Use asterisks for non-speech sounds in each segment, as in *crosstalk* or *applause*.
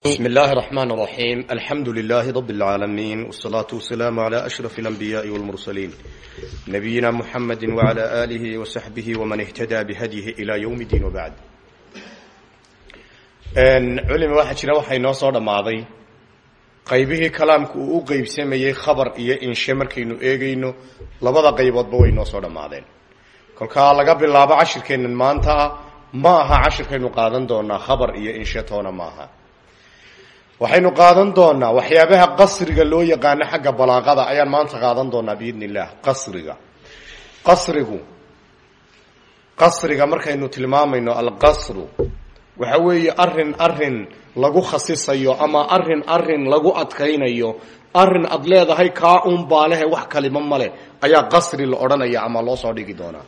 بسم الله الرحمن الرحيم الحمد لله رب العالمين والصلاة والسلام على أشرف الأنبياء والمرسلين نبينا محمد وعلى آله وصحبه ومن اهتدى بهديه إلى يوم الدين وبعد culima waxaa jira waxay noo soo dhammaaday qaybihii kalaamku uu u qeybsamayey khabar iyo inshe markaynu eegayno labada qayboodba way noo soo dhammaadeen kolkaa laga bilaabo cashirkeennan maanta ma aha cashirkaynu qaadan doonaa khabar iyo inshe toona ma aha waxaynu qaadan doonaa waxyaabaha qasriga loo yaqaano xagga balaaqada ayaan maanta qaadan doonaa biidn illah qasriga. Qasrigu qasriga markaynu tilmaamayno alqasru waxa weeye arrin arrin lagu khasisayo ama arrin arrin lagu adkaynayo arrin aad leedahay kaa un baalehe wax kalima male ayaa qasri la odhanaya ama loo soo dhigi doonaa.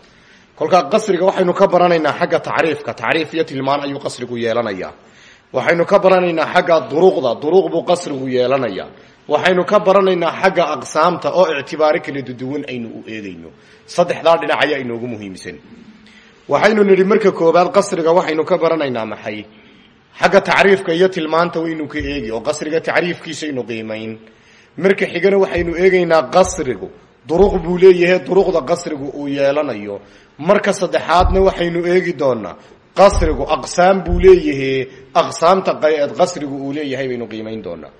Kolkaa qasriga waxaynu ka baranaynaa xagga tacriifka tacriif iyo tilmaan ayuu qasrigu yeelanaya waxaynu ka baranaynaa xagga duruqda. Duruq buu qasrigu yeelanaya waxaynu ka baranaynaa xagga aqsaamta oo ictibaaro kala duduwan aynu u eegayno. Saddexdaa dhinac ayaa inoogu muhiimsan. Waxaynu nidhi marka koobaad qasriga waxaynu ka baranaynaa maxay? Xagga tacriifka iyo tilmaanta waynu ka eegi oo qasriga tacriifkiisaynu qiimayn marka xigana waxaynu eegaynaa qasrigu. Duruq buu leeyahay duruqda qasrigu uu yeelanayo. Marka saddexaadna waxaynu eegi doonaa qasrigu aqsaam buu leeyahay aqsaamta qasrigu uu leeyahay baynu qiimayn doonaa.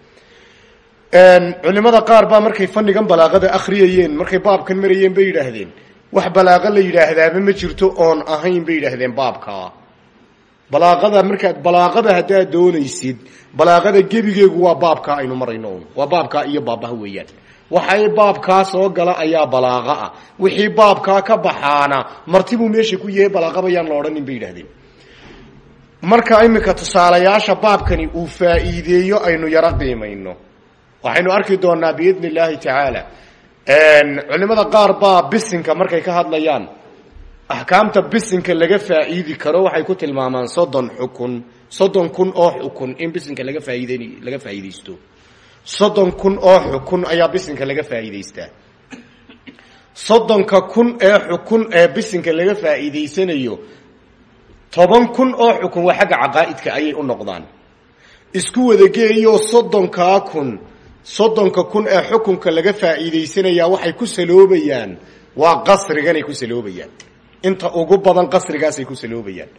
Culimada qaar baa markay fanigan balaaqada akhriyayeen markay baabkan marayeen bay yidhaahdeen. Wax balaaqo la yidhaahdaaba ma jirto oon ahayn bay yidhaahdeen baabkaa balaaqada markaad balaaqada haddaad doonaysid balaaqada gebigeegu waa baabkaa aynu marayno waa baabkaa iyo baabaha weeyaan. Waxay baabkaa soo gala ayaa balaaqa ah. Wixii baabkaa ka baxaana martibuu meesha ku yahay balaaqaba yaan la odhanin bay yidhahdeen marka iminka tusaalayaasha baabkani uu faa'iideeyo aynu yaro qiimayno. Waxaynu arki doonaa biidni illaahi tacaala culimada qaar baa bisinka markay ka hadlayaan. Axkaamta bisinka laga faa'iidi karo waxay ku tilmaamaan soddon xukun. Soddon kun oo xukun in bisinka laga faa'iidn laga faa'iidaysto soddon kun oo xukun ayaa bisinka laga faa'iidaystaa soddonka kun ee xukun ee bisinka laga faa'iidaysanayo toban kun oo xukun waa xagga caqaa'idka ayay u noqdaan. Isku wadageeyo soddonkaa kun soddonka kun ee xukunka laga faa'iidaysanayaa waxay ku saloobayaan. Waa qasriganay ku saloobayaan. Inta ugu badan qasrigaasay ku saloobayaan.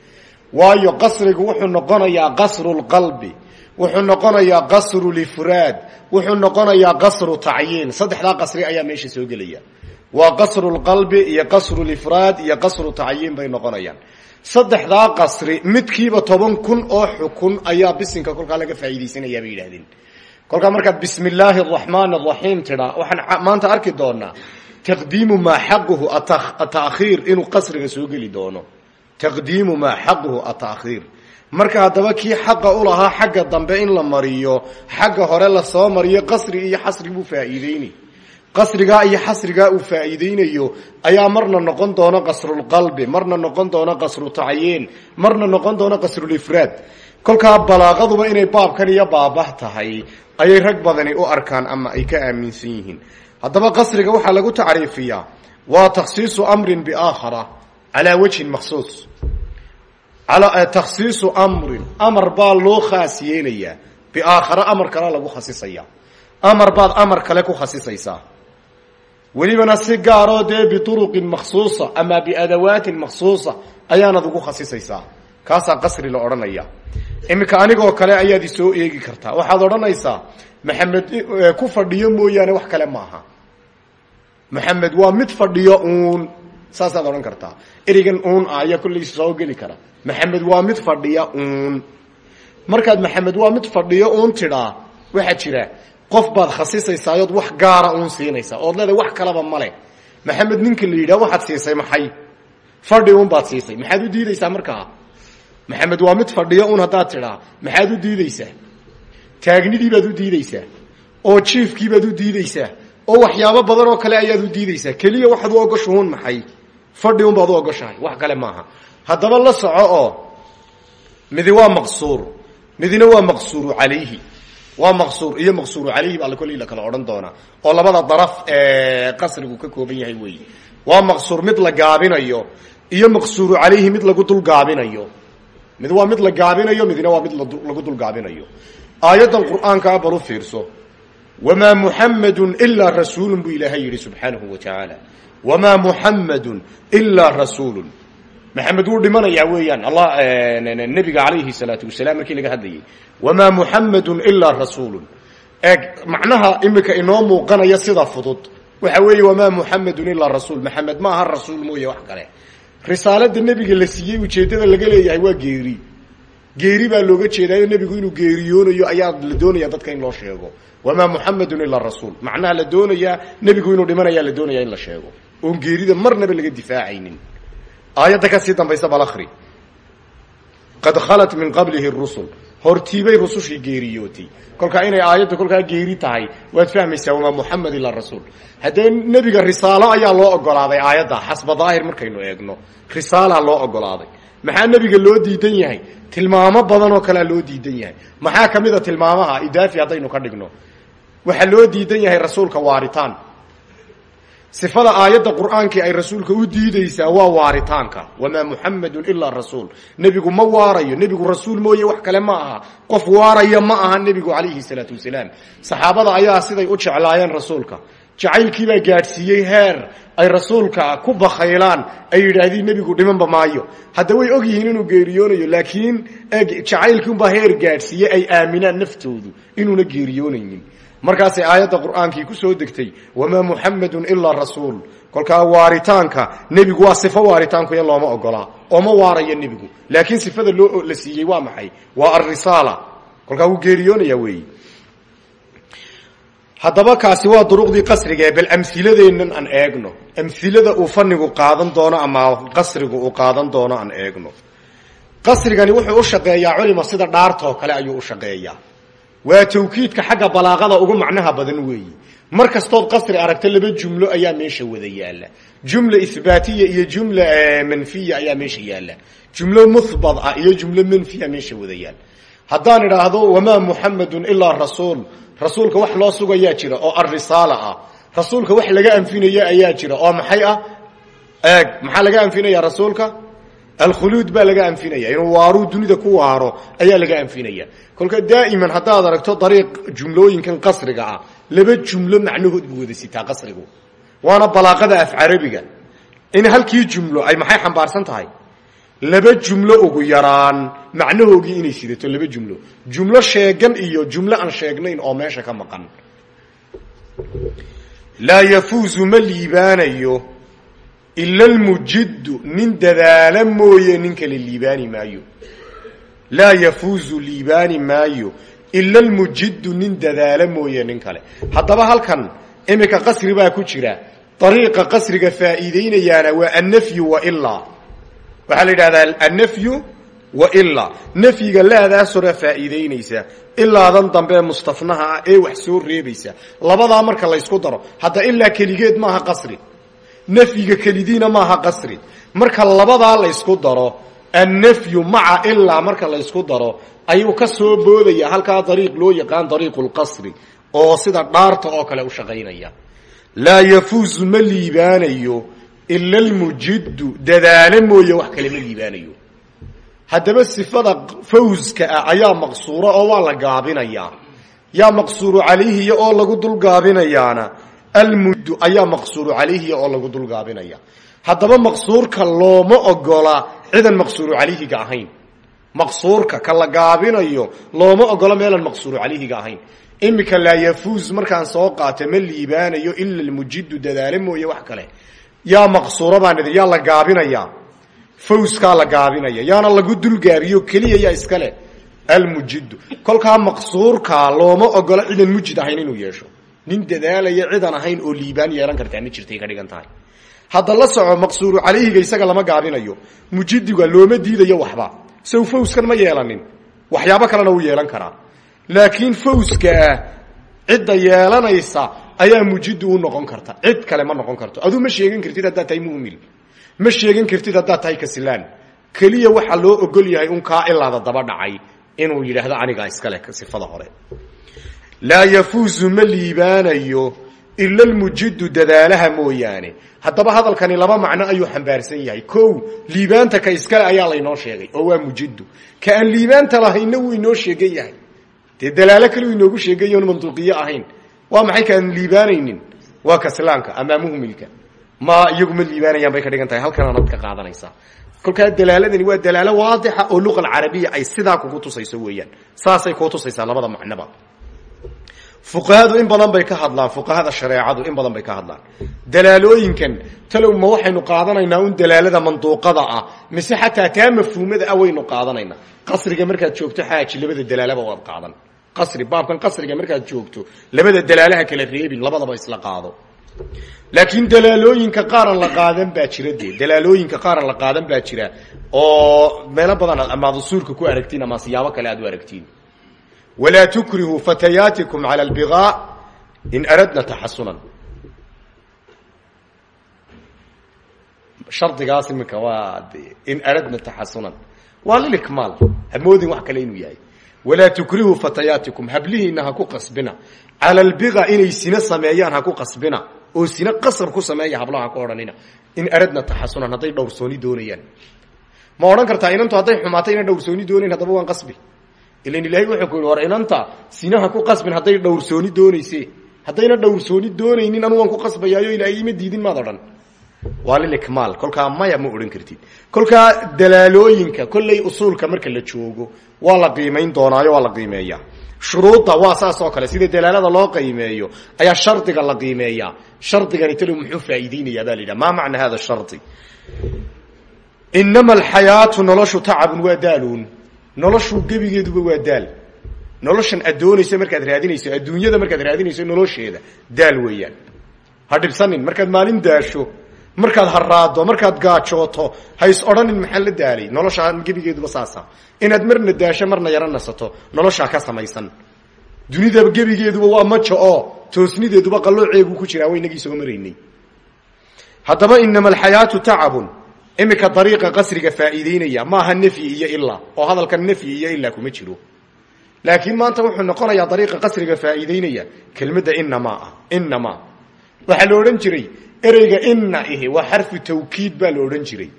Waayo qasrigu wuxuu noqonayaa qasrulqalbi wuxuu noqonayaa qasrulifraad wuxuu noqonayaa qasru tacyiin. Saddexdaa qasri ayaa meesha soo gelaya. Waa qasrulqalbi iyo qasrulifraad iyo qasru tacyiin bay noqonayaan saddexdaa qasri midkiiba toban kun oo xukun ayaa bisinka kolkaa laga faa'iidaysanayaa bay yidhahdeen kolkaa markaad bismi illaahi araxmaan araxiim tidhaa waxaan maanta arki doonaa taqdiimu maa xaquhu atakhiir inuu qasriga soo geli doono. Taqdiimu maa xaquhu atakhiir. Marka haddaba kii xaqa u lahaa xagga dambe in la mariyo xagga hore la soo mariyo qasri iyo xasri buu faa'iideyni qasrigaa iyo xasrigaa uu faa'iideynayo ayaa marna noqon doona qasrulqalbi marna noqon doona qasru tacyiin marna noqon doona qasrulifraad kolkaa balaaqaduba inay baabkan iyo baabah tahay ayay rag badani u arkaan ama ay ka aaminsan yihiin. Haddaba qasriga waxaa lagu tacriifiyaa waa takhsiisu amrin biaakhara calaa wajhin makhsuus. Takhsiisu amrin amar baa loo khaas yeelayaa biaakhara amar kale lagu khasisaya amar baad amar kale ku khasisaysaa welibana si gaaroo dee biuruqin makhsuusa ama biadawaatin makhsuusa ayaanad ugu khasisaysaa. Kaasaa qasri la odhanaya. Iminka anigoo kale ayaad isoo eegi kartaa. Waxaad odhanaysaa maxamed ku fadhiyo mooyaane wax kale maaha. Maxamed waa mid fadhiyo uun. Saasaad odhan kartaa. Ereygan uun ah ayaa kollay soo geli kara. Maxamed waa mid fadhiya uun. Markaad maxamed waa mid fadhiyo uun tidhaa. Waxaa jira qof baad khasisaysaayod wax gaara uun siinaysaa. Ood leedahay wax kalaba male maxamed ninka la yidhah waxaad siisay maxay? Fadhi uun baad siisay. Maxaad u diidaysaa markaa? Maxamed waa mid fadhiyo un haddaad tidhaa. Maxaad u diidaysaa? Taagnidii baad u diidaysaa? Oo jiifkii baad u diidaysaa? Oo waxyaabo badan oo kale ayaad u diidaysaa? Keliya waxaad u ogoshuhun maxay? Fadhi un baad u ogoshahay. Wax kale maaha. Haddaba la soco oo midi waa maqsuur. Midina waa maqsuuru calayhi waa maqsuur iyo maqsuuru calayhi baa kolley la kala odhan doonaa oo labada daraf ee qasrigu ka kooban yahay weeye waa maqsuur mid la gaabinayo iyo maqsuuru calayhi mid lagu dul gaabinayo. Mid waa mid la gaabinayo midna waa mid lagu dul gaabinayo. Aayaddan qur'aankaa balu fiirso wamaa muxammadun ilaa rasuulun buu ilaahay yidhi subxaanahu wa tacaala wamaa muxammadun ilaa rasuulun maxamed wuu dhimanayaa weeyaan. Allah nebiga calayhi salaatu wasalaam markii laga hadlayay. Wamaa muxammadun ilaa rasuulun. Eeg macnaha imika inoo muuqanaya sida fudud. Waxa weeye wamaa muxamedun ilaa rasuul. Maxamed ma aha rasuul mooye wax kale. Risaalada nebiga la siiyey ujeeddada laga leeyahay waa geeri. Geeri baa looga jeedaayo nebigu inuu geeriyoonayo ayaa la doonaya dadka in loo sheego. Wamaa muxamedun ilaa rasuul. Macnaha la doonayaa nebigu inuu dhimanaya la doonaya in la sheego. Oon geerida marnaba laga difaacaynin aayadda ka sii dambaysa bal akhri qad khalat min qablihi rusul hortiibay rusushii geeriyootay kolkaa inay aayadda kolkaa geeri tahay waad fahmaysaa wamaa muxamed ilaa rasuul haddee nebiga risaalo ayaa loo ogolaaday aayadda xasba daahir markaynu eegno risaala loo ogolaaday maxaa nebiga loo diidan yahay tilmaamo badan oo kalea loo diidan yahay maxaa ka mid a tilmaamaha idaafi haddaynu ka dhigno waxaa loo diidan yahay rasuulka waaritaan sifada aayadda qur'aankii ay rasuulka u diideysaa waa waaritaanka. Wamaa muxamedun ilaa rasuul. Nebigu ma waarayo nebigu rasuul mooye wax kale ma aha. Qof waaraya ma aha nebigu calayhi salaatu wasalaam. Saxaabada ayaa siday u jeclaayeen rasuulka. Jacaylkiibaa gaadhsiiyey heer. Ay rasuulka ku bakhaylaan ay yidhaahdeen nebigu dhimanba maayo. Hadda way og yihiin inuu geeriyoonayo laakiin jacaylkii unbaa heer gaadhsiiyey ay aaminaan naftoodu inuuna geeriyoonaynin markaasay aayadda qur'aankii ku soo degtay wamaa muxamedun ilaa rasuul. Kolkaa waaritaanka nebigu waa sifo waaritaanku in looma ogolaa ooma waarayo nebigu. Laakiin sifada loo la siiyey waa maxay? Waa alrisaala kolkaa wuu geeriyoonaya weeyi. Haddaba kaasi waa duruqdii qasrigae bal amhiladeennan aan eegno. Amhilada uu fanigu qaadan doono ama qasrigu uu qaadan doono aan eegno. Qasrigani wuxuu u shaqeeyaa culima sida dhaartoo kale ayuu u shaqeeyaa waa tawkiidka xagga balaaqada ugu macnaha badan weeyi. Mar kastood qasri aragto laba jumlo ayaa meesha wada yaalla jumla ihbaatiya iyo jumla manfiya ayaa meesha yaalla jumlo muhbad ah iyo jumlo manfiya meesha wada yaal haddaan idhaahdo wamaa muxamedun ilaa rasuul. Rasuulka wax loo sugayaa jira oo alrisaala ah. Rasuulka wax laga anfinaya ayaa jira oo maxay ah? Eeg maxaa laga anfinaya rasuulka alkhuluud baa laga anfinaya inuu waaruu dunida ku waaro ayaa laga anfinaya kolka daa'iman haddaad aragto dariiq jumlooyinkan qasriga ah laba jumlo macnahood buu wada sitaa qasrigu waana balaaqada af carabiga in halkii jumlo ay maxay xambaarsan tahay laba jumlo ugu yaraan macnahoogii inay sidato laba jumlo jumlo sheegan iyo jumlo aan sheegnayn oo meesha ka maqan laa yafuuzu ma liibaanayo ila almujiddu nin dadaala mooye nin kale liibaani maayo laa yafuuzu liibaani maayo ila almujiddu nin dadaala mooye nin kale haddaba halkan iminka qasri baa ku jira dariiqa qasriga faa'iideynayaana waa annafyu wa ilaa waxaa la yidhahdaa annafyu wa ilaa nafyiga laadaas hore faa'iideynaysa ilaadan dambe mustafnaha ah ee wax soo reebaysa labadaa marka laysku daro hadda ilaa keligeed maaha qasri nafyiga kelidiina maaha qasri. Marka labadaa laysku daro annafyu maca ilaa marka laysku daro ayuu ka soo boodaya halkaa dariiq loo yaqaan dariiqu lqasri oo sida dhaarta oo kale u shaqaynaya. Laa yafuuzu ma liibaanayo ila almujiddu dadaalo mooye wax kale ma liibaanayo. Haddaba sifada fawska ah ayaa maqsuura oo waa la gaabinayaa. Yaa maqsuuru calayhiya oo lagu dul gaabinayaana almuddu ayaa maqsuuru calayhiya oo lagu dul gaabinaya haddaba maqsuurka looma ogola cidan maqsuuru calayhiga ahayn. Maqsuurka ka la gaabinayo looma ogola meelan maqsuuru calayhiga ahayn. Imika laa yafuuz markaan soo qaato ma liibaanayo ila almujiddu dadaalo mooye wax kale. Yaa maqsuura baan idin yaa la gaabinayaa fawskaa la gaabinaya yaana lagu dulgaabiyo keliya yaa iskale almujiddu. Kolkaa maqsuurkaa looma ogola cidan mujid ahayn inuu yeesho nin dadaalaya cidan ahayn oo liibaan yeelan kartaa ma jirtay ka dhigan tahay. Hadda la soco maqsuuru calayhiga isaga lama gaabinayo mujidiga looma diidayo waxba. Sow fawskan ma yeelanin. Waxyaabo kalena wuu yeelan karaa. Laakiin fawskaa cidda yeelanaysa ayaa mujidi u noqon karta. Cid kale ma noqon karto. Aduu ma sheegan kartid haddaad tahay mumil ma sheegan kartid haddaad tahay kasilaan keliya waxaa loo ogol yahay un kaa ilaada daba dhacay inuu yidhaahdo anigaa iskale sifada hore laa yafuuzu ma liibaanayo ila almujiddu dadaalaha mooyaane. Haddaba hadalkani laba macno ayuu xambaarsan yahay. Kow liibaanta ka iskale ayaa laynoo sheegay oo waa mujiddu ka aan liibaanta lahayna wuu inoo sheegan yahay. Dee dalaalo kale u inoogu sheegay oon manduuqiye ahayn. Waa maxay kaan liibaanaynin? Waa kaslaanka ama muhmilka ma iyagu ma liibaanayaan ka dhigan tahay. Ka qaadanaysaa kolkaa dalaaladani waa dalaalo waadixa oo luqa alcarabiya ay sidaa kugu tusayso weeyaan. Saasay kuu tusaysaa labada macnoba fuqahadu in badan bay ka hadlaan. Fuqahada shareecadu in badan bay ka hadlaan. Dalaalooyinkan talow ma waxaynu qaadanaynaa un dalaalada manduuqada ah mise xataa taa mafhuumada ah waynu qaadanaynaa. Qasriga markaad joogto xaaji labada dalaalaba waad qaadan. Qasri baabkan qasriga markaad joogto labada dalaalaha kala reebin labadaba isla qaado. Laakiin dalaalooyinka qaaran la qaadan baa jira dee. Dalaalooyinka qaaran la qaadan baa jira. Oo meelo badan amaad usuulka ku aragtiin ama siyaabo kale aad u aragtiin walaa tukrihuu fatayaatikum cala albigaa in aradna taxasunan shardigaas iminka waa in aradna taxasunan waa lilikmaal hamoodin wax kale inuu yahay walaa tukrihuu fatayaatikum hablihiina ha ku qasbina cala albiga inay sina sameeyaan ha ku qasbina oo sina qasab ku sameeya hablaha ku odhanina in aradna taxasunan hadday dhowrsooni doonayaan ma odhan kartaa inantu hadday qasbi ilan ilahay wuxuu ku war inanta sinaha ku qasbin hadday dhowrsooni doonayse haddayna dhowrsooni doonaynin anu waan ku qasbayaayo ilaahay ima diidin maad odhan. Waa lilikmaal kolkaa maya ma odhan kartid. Kolkaa dalaalooyinka kolley usuulka marka la joogo waa la qiimayn doonaayo waa la qiimeeyaa. Shuruudda waa saas oo kale. Sida dalaalada loo qiimeeyo ayaa shardiga la qiimeeyaa. Shardigani talow muxuu faa'iideynayaa baa la maa macna hada shardi? Inama alxayaatu noloshu tacabun waa daaluun noloshu gebigeeduba waa daal. Noloshan aad doonayso markaad raadinayso adduunyada markaad raadinayso nolosheeda daal weeyaan. Ha dhibsanin markaad maalin daasho markaad haraado markaad gaajooto ha is odhanin maxaa la daalay? Noloshaa gebigeeduba saasa. Inaad marna daasho marna yaro nasato noloshaa ka samaysan. Dunidaba gebigeeduba waa maja oo toosnideeduba qallooceegu ku jiraa waynagii soo maraynay. Haddaba inama alxayaatu tacabun iminka dariiqa qasriga faa'iideynaya maaha nafyi iyo ilaa oo hadalkan nafyi iyo ilaa kuma jiro. Laakiin maanta wuxuu noqonayaa dariiqa qasriga faa'iideynaya kelmadda inamaa ah inamaa waxaa la jiray ereyga ina ihi waa xarfu tawkiid baa la odhan jiray.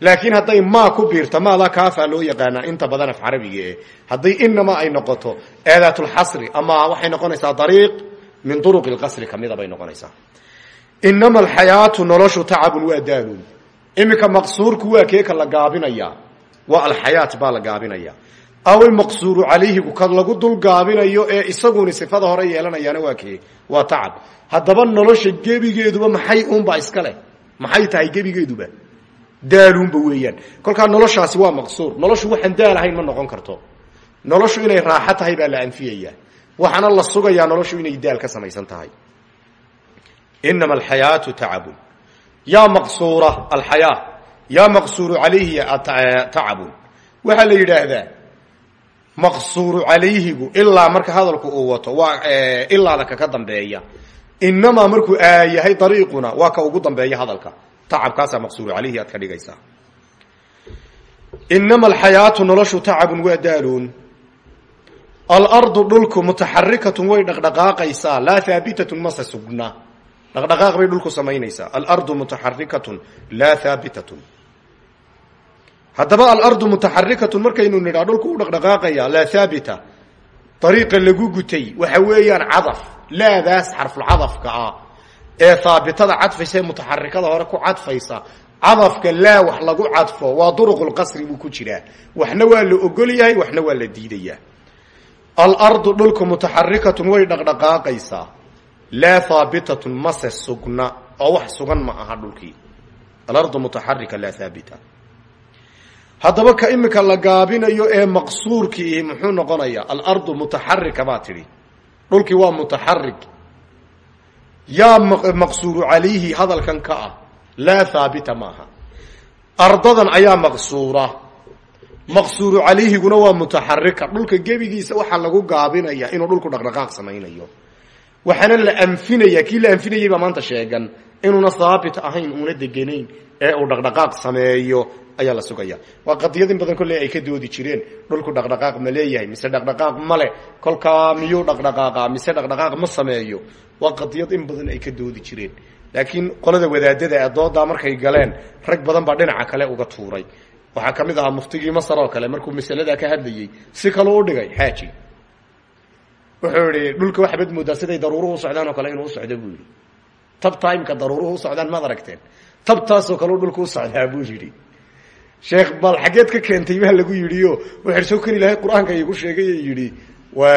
Laakiin hadday maa ku biirto maadaa kaafaa loo yaqaanaa inta badan af carabiga eh hadday ay noqoto eedaatulxasri ama waxay noqonaysaa dariiq min duruqi lqasri kamida bay noqonaysaa. Inama alxayaatu noloshu tacabun waa daalun iminka maqsuurku waa keeka la gaabinaya. Waa alxayaat baa la gaabinaya. Away maqsuuru calayhigu ka lagu dul gaabinayo ee isaguni sifada hore yeelanayaana waa kee waa tacab. Haddaba nolosha gebigeeduba maxay unba iska leh? Maxay tahay gebigeeduba? Daalunba weeyaan. Kolkaa noloshaasi waa maqsuur. Noloshu waxaan daal ahayn ma noqon karto. Noloshu inay raaxo tahay baa la anfiyaya. Waxaana la sugayaa noloshu inay daal ka samaysan tahay. Inama alxayaatu tacabun yaa maqsuura alxayaa yaa maqsuuru calayhi tacabun waxaa la yidhaahdaa maqsuuru calayhigu ilaa marka hadalku uu wato waa ilaada kaka dambeeya. Inamaa markuu aayahay dariiquna waa ka ugu dambeeya hadalka. Tacabkaasaa maqsuuru calayhi aad ka dhigaysaa. Inama alxayaatu noloshu tacabun waa daaluun alardu dhulku mutaxarikatun way dhaqdhaqaaqaysaa laa haabitatun mase sugna dhaqdhaqaaq bay dhulku samaynaysaa. Alardu mutaxarikatun laa haabitatun haddaba alardu mutaxarikatun markaynu nidhaa dhulku u dhaqdhaqaaqaya laa haabita dariiqa lagu gutay waxa weeyaan cadaf. Laadaas xarfulcadafka ah. Ee haabitada cadfaysa ee mutaxarikada hore ku cadfaysa cadafka laa wax lagu cadfo waa duruqulqasri buu ku jiraa. Waxna waa la ogol yahay waxna waa la diidayaa. Alardu dhulku mutaxarikatun way dhaqdhaqaaqaysaa laa haabitatun mase sugna oo wax sugan ma aha dhulkii. Alardu mutaxarika laa haabita haddaba ka imika la gaabinayo ee maqsuurkii muxuu noqonayaa alardu mutaxarika baa tidhi. Dhulkii waa mutaxarik yaa maqsuuru calayhi hadalkan ka ah laa haabita maaha ardadan ayaa maqsuura. Maqsuuru calayhiguna waa mutaxarika dhulka gebigiisa waxaa lagu gaabinaya inuu dhulku dhaqdhaqaaq samaynayo waxaana la anfinaya kii la anfinayay baa maanta sheegan inuuna haabit ahayn uuna deganayn ee uu dhaqdhaqaaq sameeyo ayaa la sugaya. Waa qadiyad in badan kolley ay ka doodi jireen dhulku dhaqdhaqaaq ma leeyahay mise dhaqdhaqaaq male kolkaa miyuu dhaqdhaqaaqa mise dhaqdhaqaaq ma sameeyo? Waa qadiyad in badan ay ka doodi jireen. Laakiin qolada wadaadada doodaa markay galeen rag badan baa dhinaca kale uga tuuray. Waxaa ka mid ahaa muftigii masar oo kale markuu masaladaa ka hadlayey si kaleu u dhigay xaaji wuxuu ihi dhulka waxaabad moodaa siday daruuruhu usocdaan oo kale inuu usocdo buu yidhi. Tab timeka daruuruhu usocdaan maad aragteen. Tabtaasoo kaleu dhulka usocdaa buu yidhi. Sheekh bal xaggeed ka keentay baa lagu yidhi o wuxu soo kan ilahay qur'aanka igu sheegay yidhi wa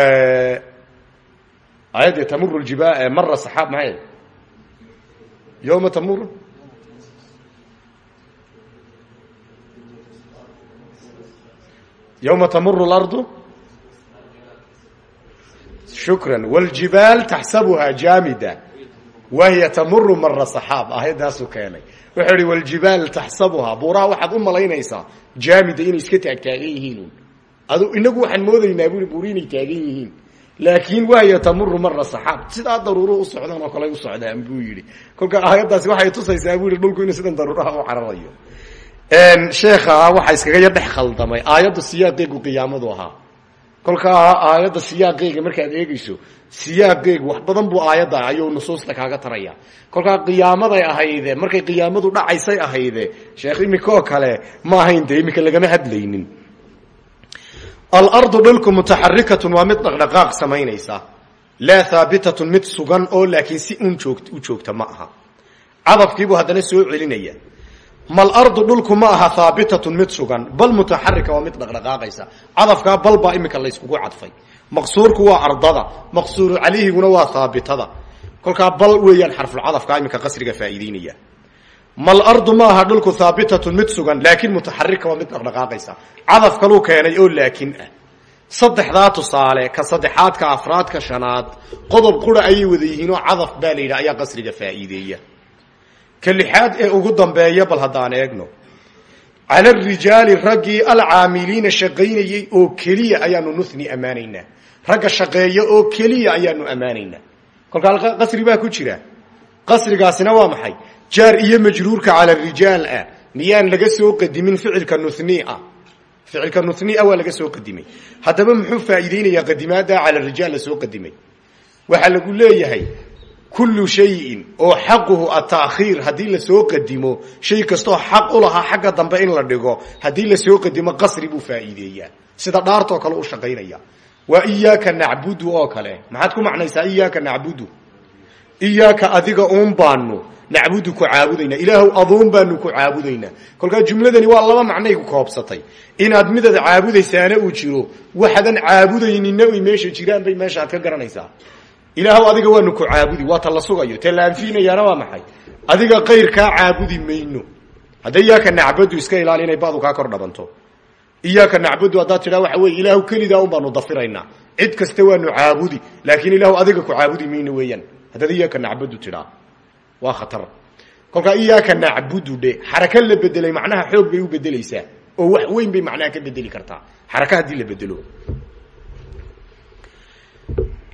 ayadde tamuru jiba mara saxaab maxay? Yoma tamur yowma tamuru lardu shukran wljibaal taxsabuhaa jaamida wahiya tamuru mara saxaab aayaddaasuu keenay wuxuu ihi wljibaal taxsabuhaa buuraha waxaad u malaynaysaa jaamida inay iska taagtaagan yihiin adu inagu waxaan moodaynaa bui buuri inay taagan yihiin laakiin wahiya tamuru mara saxaab sidaa daruuruhu usocdaan oo kale u socdaan buu yidhi kolka aayaddaasi waxay tusaysaa bu yihi dhulku inuu sidan daruuraha u cararayo sheekha waxaa iskaga yar dhex khaldamay kolkaa aayadda siyaaqeega markaad eegeyso siyaaqeegu wax badan buu aayadda ayuu nusuusta kaaga taraya kolkaa qiyaamaday ahayde markay qiyaamadu dhacaysay ahayde sheekh imika kale ma ahayn de imika lagama hadlaynin. Alardu dhulku mutaxarikatun waa mid dhaqdhaqaaq samaynaysa laa haabitatun mid sugan oo laakiin si un joog u joogta ma aha. Cadafkiibuu haddana soo celinaya mal ardu dhulku ma aha haabitatun mid sugan bal mutaxarika waa mid dhaqdhaqaaqaysa. Cadafkaa bal baa imika layskugu cadfay. Maqsuurku waa ardada maqsuuru calayhiguna waa haabitada kolkaa bal weeyaan xarfulcadafkaa imika qasriga faa'iideynaya. Mal ardu ma aha dhulku haabitatun mid sugan laakiin mutaxarika waa mid dhaqdhaqaaqaysa. Cadaf kaluu keenay oo laakin ah. Saddexdaa tusaale ka saddexaadka afraadka shanaad qodob qura ayay wada yihiin oo cadaf baa la ayaa qasriga faa'iideeya ka lixaad ee ugu dambeeya bal haddaan eegno cala arijaali raggii alcaamiliina shaqaynayey oo keliya ayaanu nuhni ammaanaynaa. Ragga shaqeeya oo keliya ayaanu ammaanaynaa. Kolkaa qasri baa ku jira. Qasrigaasina waa maxay? Jaar iyo majruurka cala rijaal ah. Miyaan laga soo qadimin ficilka nuhnia ficilka nuhnia waa laga soo qadimay. Haddaba muxuu faa'iideynayaa qadimaada cala rijaal la soo qadimay? Waxaa lagu leeyahay kullu shayin oo xaquhu ataakhiir haddii la soo qadimo shay kastoo xaq u lahaa xagga dambe in la dhigo haddii la soo qadimo qasri buu faa'iideeyaa. Sida dhaartoo kale u shaqaynaya. Waa iyaaka nacbudu oo kale. Maxaad ku macnaysaa iyaaka nacbudu? Iyaaka adiga uun baanu nacbudu ku caabudaynaa ilaahow aduun baanu ku caabudaynaa kolkaa jumladani waa laba macnay ku koobsatay. Inaad midaad caabudaysaana uu jiro waxaadan caabudaynina ay meesha jiraan bay meesha ka garanaysaa ilaahw adiga waanu ku caabudi waa ta la sugayo te la anfinayaana waa maxay? Adiga kayrkaa caabudi mayno. Hadda iyaaka nacbadu iska ilaali inay badu kaa kor dhabanto. Iyaaka nacbadu haddaad tidhaa waxa wey ilaahu kelidaa un baanu dafiraynaa cid kasta waanu caabudi laakiin ilaahu adiga ku caabudi mayno weeyaan. Haddaad iyaaka nacbadu tidhaa waa khatar. Kolkaa iyaaka nacbudu dhe xaraka la bedelay macnaha xoog bay u bedelaysaa oo wax weyn bay macnaha ka bedeli kartaa. Xaraka haddii la bedelo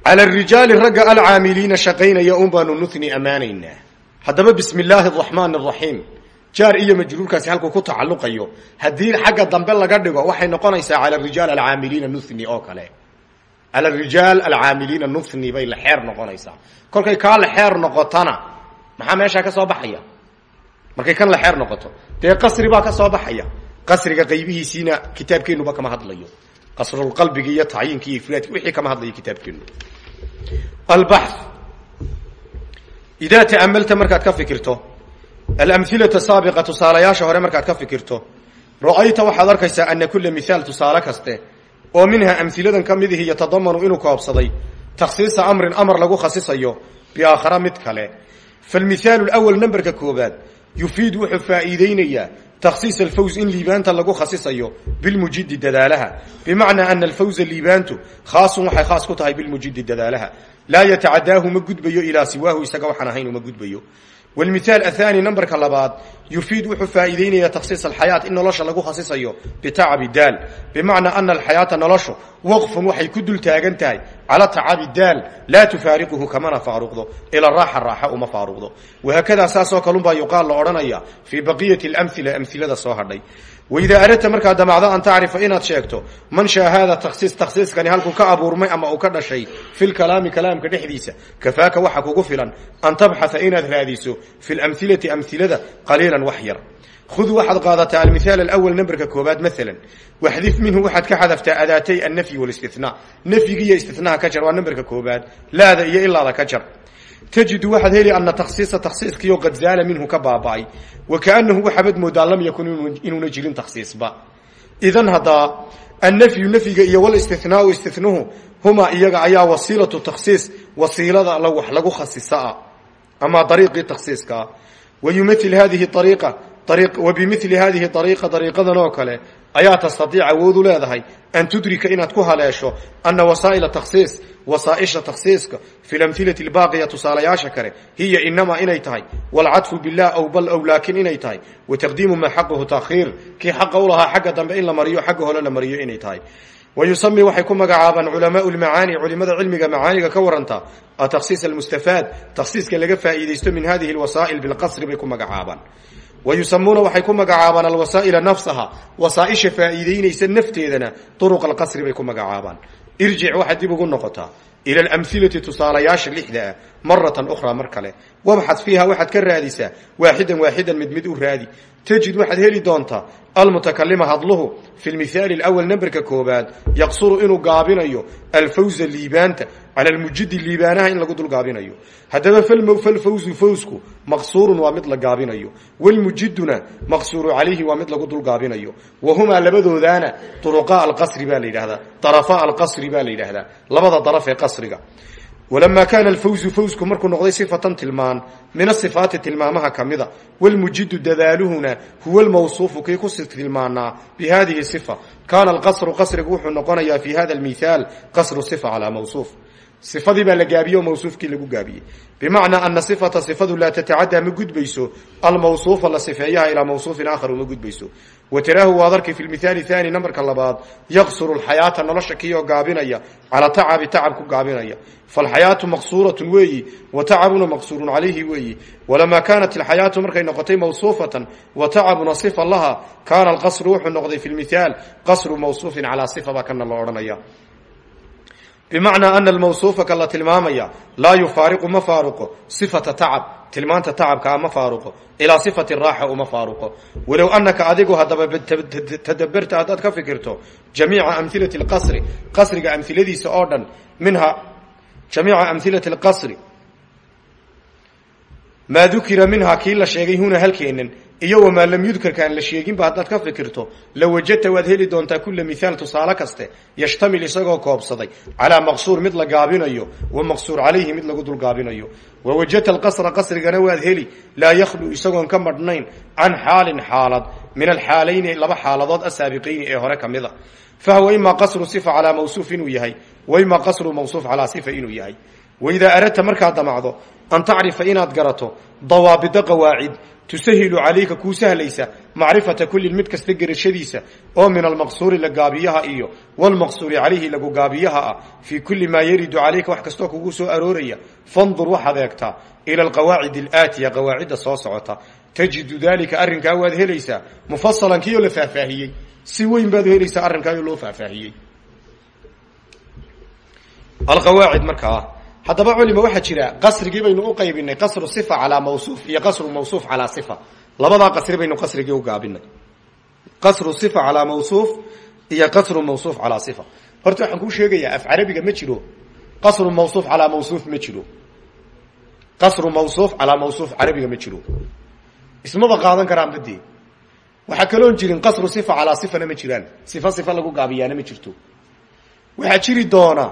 cala rijaali ragga alcaamiliina shaqaynaya un baanu nuhni ammaanaynaa haddaba bismi illaahi araxmaan araxiim jaar iyo majruurkaasi halkuu ku tacalluqayo haddii xagga dambe laga dhigo waxay noqonaysaa cala rijaal alcaamiliina nuhni oo kale cala rijaal alcaamiliina nuhni bay la xeer noqonaysaa kolkay kaa la xeer noqotana maxaa meeshaa ka soo baxaya markay kan la xeer noqoto dee qasri baa ka soo baxaya qasriga qaybihiisiina kitaabkeenuba kama hadlayo qasrulqalbiga iyo tacyiinka iyo ifraadka wixii kama hadlayo kitaabkeenu albax idaa ta'amalta markaad ka fikirto alamhilata saabiqa tusaalayaasha hore markaad ka fikirto ra'ayta waxaad arkaysaa ana kula mihaal tusaale kaste oo minha amhiladan ka midihi yatadamanu inuu koobsaday takhsiisa amrin amar lagu khasisayo biaakhara mid kale falmihaalu lawal namberka koobaad yufiid wuxuu faa'iideynayaa takhsiis alfawz in liibaanta lagu khasisayo bilmujidi dadaalaha bimacnaa ana alfawza liibaantu khaasun waxay khaas ku tahay bilmujidi dadaalaha laa yatacadaahu ma gudbayo ilaa siwaahu isaga waxaan ahayn uma gudbayo wlmithaal athaani numberka labaad yufiid wuxuu faa'iideynayaa takhsiis alxayaat in nolosha lagu khasisayo bitacabi daal bimacnaa ana alxayaata noloshu waqfun waxay ku dul taagan tahay cala tacabi daal laa tufaariquhu kamana faaruqdo ila raaxa raaxa uma faaruqdo wahakadaa saasoo kalunbaa yuqaal la odhanaya fii baqiyati alamila amilada soo hadhay waidaa aradta markaad damacdo an tacrifa inaad sheegto man shaa haada takhsiis takhsiiskani halkuu ka abuurmay ama uu ka dhashay fi lkalaami kalaamka dhexdiisa kafaaka waxa kugu filan an tabxaa inaad raadiso fi lamhilati amhilada qaliilan wax yar khud waxaad qaadataa almithaal alawal namberka koobaad maalan waxdif minhu waxaad ka xadaftaa adaatay annafyi walistinaa nafyiga iyo istinaha ka jar waa namberka koobaad laada iyo ilaada ka jar tajidu waxaad heli ana takhsiisa takhsiiskiio qad zaala minhu ka baaba'ay. Wa kaanahu waxaabad moodaa lam yakun inuuna jirin takhsiisba. Idan haddaa annafyu nafyiga iyo walistinaau istinuhu humaa iyaga ayaa wasiilatu takhsiis wasiilada wax lagu khasisaa ama ariiqii takhsiiskaa wayumail hadihi ariiqa wabimili hadihi ariiqa ariiqadan oo kale ayaa tastaiic awoodu leedahay an tudrika inaad ku haleesho ana wasaa'ila takhsiis wasaaisha takhsiiska fi lamhilati baaqiya tusaalayaasha kale hiya inamaa inay tahay walcadfu bilah aw bal aw laakin inay tahay wa taqdiimu maa xaqahu taakhiir kii xaqa u lahaa xagga in la mariyo xagga la mariyo inay tahay wayusami waxay ku magacaabaan culamaau lmacaani culimada cilmiga macaaniga ka waranta atakhsiis almustafaad takhsiiska laga faa'iidaysto min hadihi lwasaa'il bilqasri bay ku magacaabaan wayusamuuna waxay ku magacaabaan alwasaa'ila nafsaha wasaaisha faa'iideynaysa nafteedana uruq alqasri bay ku magacaabaan irjic waxaad dib ugu noqotaa ila alamhilati tusaalayaasha lixda ah maratan ukhraa mar kale wabxad fiiha waxaad ka raadisaa waaxidan waaxidan mid mid u raadi tajid waxaad heli doontaa almutakalima hadluhu fi lmithaali alawal namberka koobaad yaqsuru inuu gaabinayo alfawza liibaanta cala almujidi liibaanaha in lagu dul gaabinayo. Haddaba falfawzu fawsku maqsuurun waa mid la gaabinayo walmujiduna maqsuuru calayhi waa mid lagu dul gaabinayo. Wahumaa labadoodaana uruqa alqasri baa la yidhahdaa arafa alqasri baa la yidhaahdaa labada daraf ee qasriga walamaa kaana alfawzu fawsku markuu noqday sifatan tilmaan min asifaati tilmaamaha ka mida walmujidu dadaaluhuna huwa lmawsuufu kii ku tilmaanaa bi hadihi sifa kaana alqasru qasrigu wuxuu noqonayaa fi hada almithaal qasru sifa calaa mawsuuf sifadii baa la gaabiyey oo mawsuufkii lagu gaabiyey bimacnaa ana sifata sifadu laa tatacaddaa ma gudbayso almawsuufa la sifeeyaha ilaa mawsuufin aakhar uma gudbayso wa taraahu waad arkay fi mithaali haani nambarka labaad yaqsuru lxayaata nolosha kiioo gaabinaya calaa tacabi tacab ku gaabinaya. Falxayaatu maqsuuratun weeyi wa tacabuna maqsuurun calayhi weeyi walamaa kaanat alxayaatu markay noqotay mawsuufatan wa tacabuna sifa laha kaana alqasru wuxuu noqday fi lmithaal qasru mawsuufin calaa sifa baa kana la odhanaya bimacnaa ana almawsuufa ka la tilmaamaya laa yufaariqu ma faaruqo. Sifata tacab tilmaanta tacabkaa ma faaruqo. Ilaa sifati raaxa uma faaruqo. Walow anaka adigu haddaba tadaberta haddaad ka fikirto jamiica amhilati lqasri qasriga amhiladiisa oo dhan minha jamiica amhilati lqasri maa dukira minhaa kii la sheegay huna halkeenan iyo wamaa lam yudkarka aan la sheeginba haddaad ka fikirto lawajadta waad heli doontaa kula mihaal tusaale kaste yashtamil isagoo koobsaday. Calaa maqsuur mid la gaabinayo wa maqsuur calayhi mid lagu dul gaabinayo. Wawajadta alqasra qasrigana waad heli laa yakhlu isagoon ka madhnayn can xaalin xaalad min alxaalayni laba xaaladood asaabiqayni ee hore ka mid a fahuwa imaa qasru sifa calaa mawsuuf inuu yahay wa imaa qasru mawsuuf calaa sifa inuu yahay. Waidaa aradta markaad damacdo an tacrifa inaad garato dawaabida qawaacid tusahilu calayka kuu sahlaysa macrifata kullin mid kasta gerashadiisa oo min almaqsuuri la gaabiyaha iyo walmaqsuuri calayhi lagu gaabiyaha ah fii kulli maa yaridu calayka wax kastoo kugu soo arooraya fandur waxaad eegtaa ila alqawaacid alaatiya qawaacidda soo socota. Tajidu daalika arrinkaa waad helaysaa mufasalan kiioo la faahfaahiyey. Si weyn baad helaysaa loo faahfaahiyey. Alqawaacid markaa haddaba culima waxaa jira qasrigii baynu u qaybinay qasru sifa calaa mawsuuf iyo qasru mawsuuf calaa sifa. Labadaa qasri baynu qasrigii u gaabinay. Qasru sifa calaa mawsuuf iyo qasru mawsuuf calaa sifa. Horta waxaan kuu sheegayaa af carabiga ma jiro qasru mawsuuf calaa mawsuuf ma jiro. Qasru mawsuuf calaa mawsuuf carabiga ma jiro. Ismaba qaadan karaan badee waxaa kaloon jirin qasru sifa calaa sifana ma jiraan. Sifa sifa lagu gaabiyaana ma jirto. Waxaa jiri doona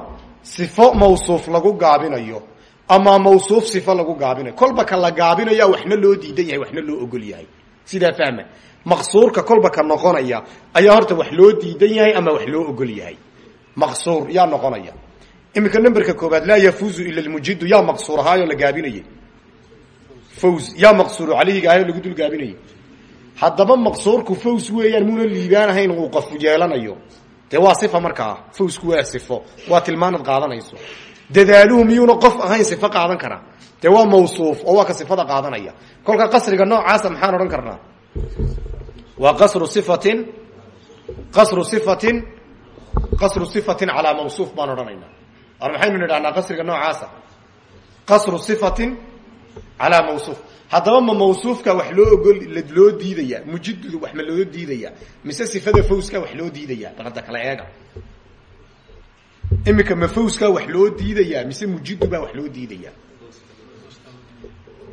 sifo mawsuuf lagu gaabinayo ama mawsuuf sifo lagu gaabinayo. Kolba ka la gaabinaya waxna loo diidan yahay waxna loo ogol yahay. Sidaa fahma. Maqsuurka kolba ka noqonaya ayaa horta wax loo diidan yahay ama wax loo ogol yahay. Maqsuur yaa noqonaya. Iminka numberka koobaad laa yafuuzu ila lmujidu yaa maqsuur ahaayoo la gaabinayay. Faws yaa maqsuuru calayhiga ahayoo lagu dul gaabinayay. Haddaba maqsuurku faws weeyaan muuna liibaan ahayn uu qofu yeelanayo dee waa sifa markaa fawsku waa sifo. Waa tilmaanad qaadanayso. Dadaaluhu miyuuna qof ahayn sifo qaadan karaa dee waa mawsuuf oo waa ka sifada qaadanaya. Kolka qasriga noocaasa maxaan odhan karnaa? Waa qasru sifatin qasru sifatin qasru sifatin calaa mawsuuf baan odhanaynaa. Ar maxaynu nidhahnaa qasriga noocaasa? Qasru calaa mawsuuf. Haddaba ma mawsuufka wax loo ogol loo diidaya mujiduda wax ma loo diidaya mise sifada fawska wax loo diidaya bal kala eega. Imika ma fawskaa wax loo diidaya mise mujidu baa wax loo diidaya?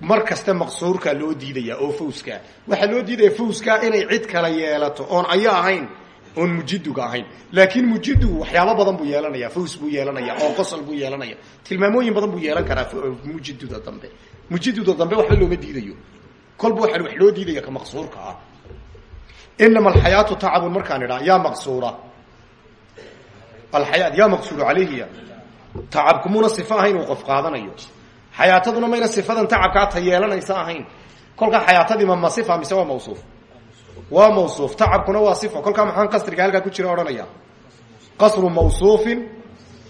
Mar kasta maqsuurkaa loo diidaya oo fawskaa waxaa loo diidaya fawskaa inay cid kala yeelato oon aya ahayn oon mujiduga ahayn. Laakiin mujidu waxyaabo badan buu yeelanaya faws buu yeelanaya oo qosol buu yeelanaya tilmaamooyin badan buu yeelan karaa mujiduda dambe mujiduda dambe waxba looma diidayo. Kolba waxaa wax loo diidaya ka maqsuurka ah. Inama alxayaatu tacabun markaan idhaa yaa maqsuura. Alxayaat yaa maqsuuru calayhiya tacabkumuna sifo ahayn uu qof qaadanayo. Xayaataduna mayna sifadan tacabkaa ta yeelanaysa ahayn. Kolkaa xayaatadiima ma sifa mise waa mawsuuf? Waa mawsuuf. Tacabkuna waa sifa. Kolkaa maxaan qasriga halkaa ku jira odhanaya. Qasru mawsuufin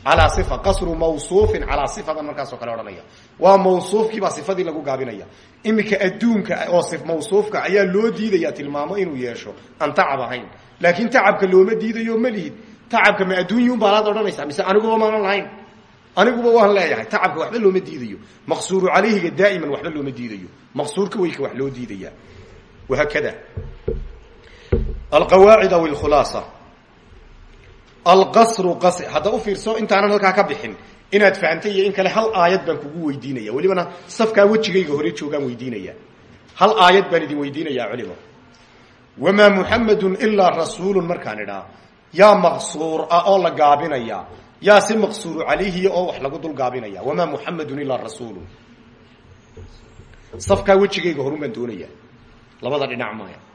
calaa sifa qasru mawsuufin calaa sifadan markaasoo kale odhanaya waa mawsuufkiibaa sifadii lagu gaabinaya iminka adduunka oo mawsuufka ayaa loo diidaya tilmaamo inuu yeesho aan tacab ahayn laakiin tacabka looma diidayo ma lihid ma adduunyun baalaad odhanaysaa mise aniguba maanan lahayn aniguba waan leeyahay tacabka waxba looma diidayo maqsuuru calayhiga daa'iman waxba looma diidayo maqsuurka weyka wax loo diidaya wahaakada alqawaacid aw alkhulaasa alqasru qasri hadda u fiirso intaanan halkaa ka bixin. Inaad fahamtay iyo in kale hal aayad baan kugu weydiinaya. Welibana safkaa wejigayga hore joogaan weydiinaya. Hal aayad baan idin weydiinaya culimo wamaa muxamedun ilaa rasuulun markaan idhaa. Yaa maqsuur ah oo la gaabinaya. Yaa si maqsuuru calayhiya oo wax lagu dul gaabinaya. Wamaa muxamedun ilaa rasuulun. Safkaa wejigayga horun baan labada dhinac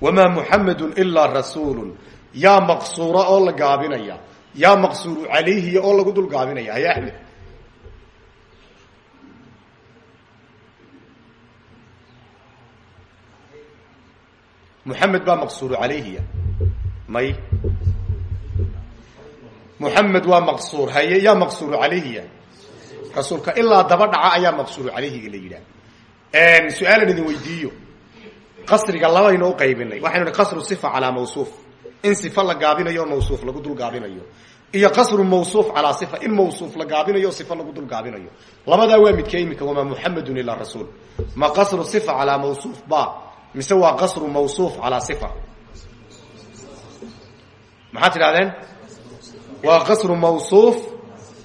wamaa muxamedun ilaa rasuulun yaa maqsuura oo la gaabinaya yaa maqsuuru calayhiya oo lagu dul gaabinaya haya axmed muxamed baa maqsuuru calayhiya may muxamed waa maqsuur haye yaa maqsuuru calayhiya rasuulka ilaa daba dhaca ayaa maqsuuru calayhiga la yidhaah idin weydiiyo qasriga labaynu u qaybinay. Waxaynu qasru sifa calaa mawsuuf. In sifa la gaabinayo mawsuuf lagu dul gaabinayo. Iyo qasru mawsuuf calaa sifa in mawsuuf la gaabinayo sifa lagu dul gaabinayo. Labadaa waa midkee imika wamaa muxamedun ilaa rasuul. Ma qasru sifa calaa mawsuuf ba mise qasru mawsuuf calaa sifa? Maxaad tidhahdeen waa qasru mawsuuf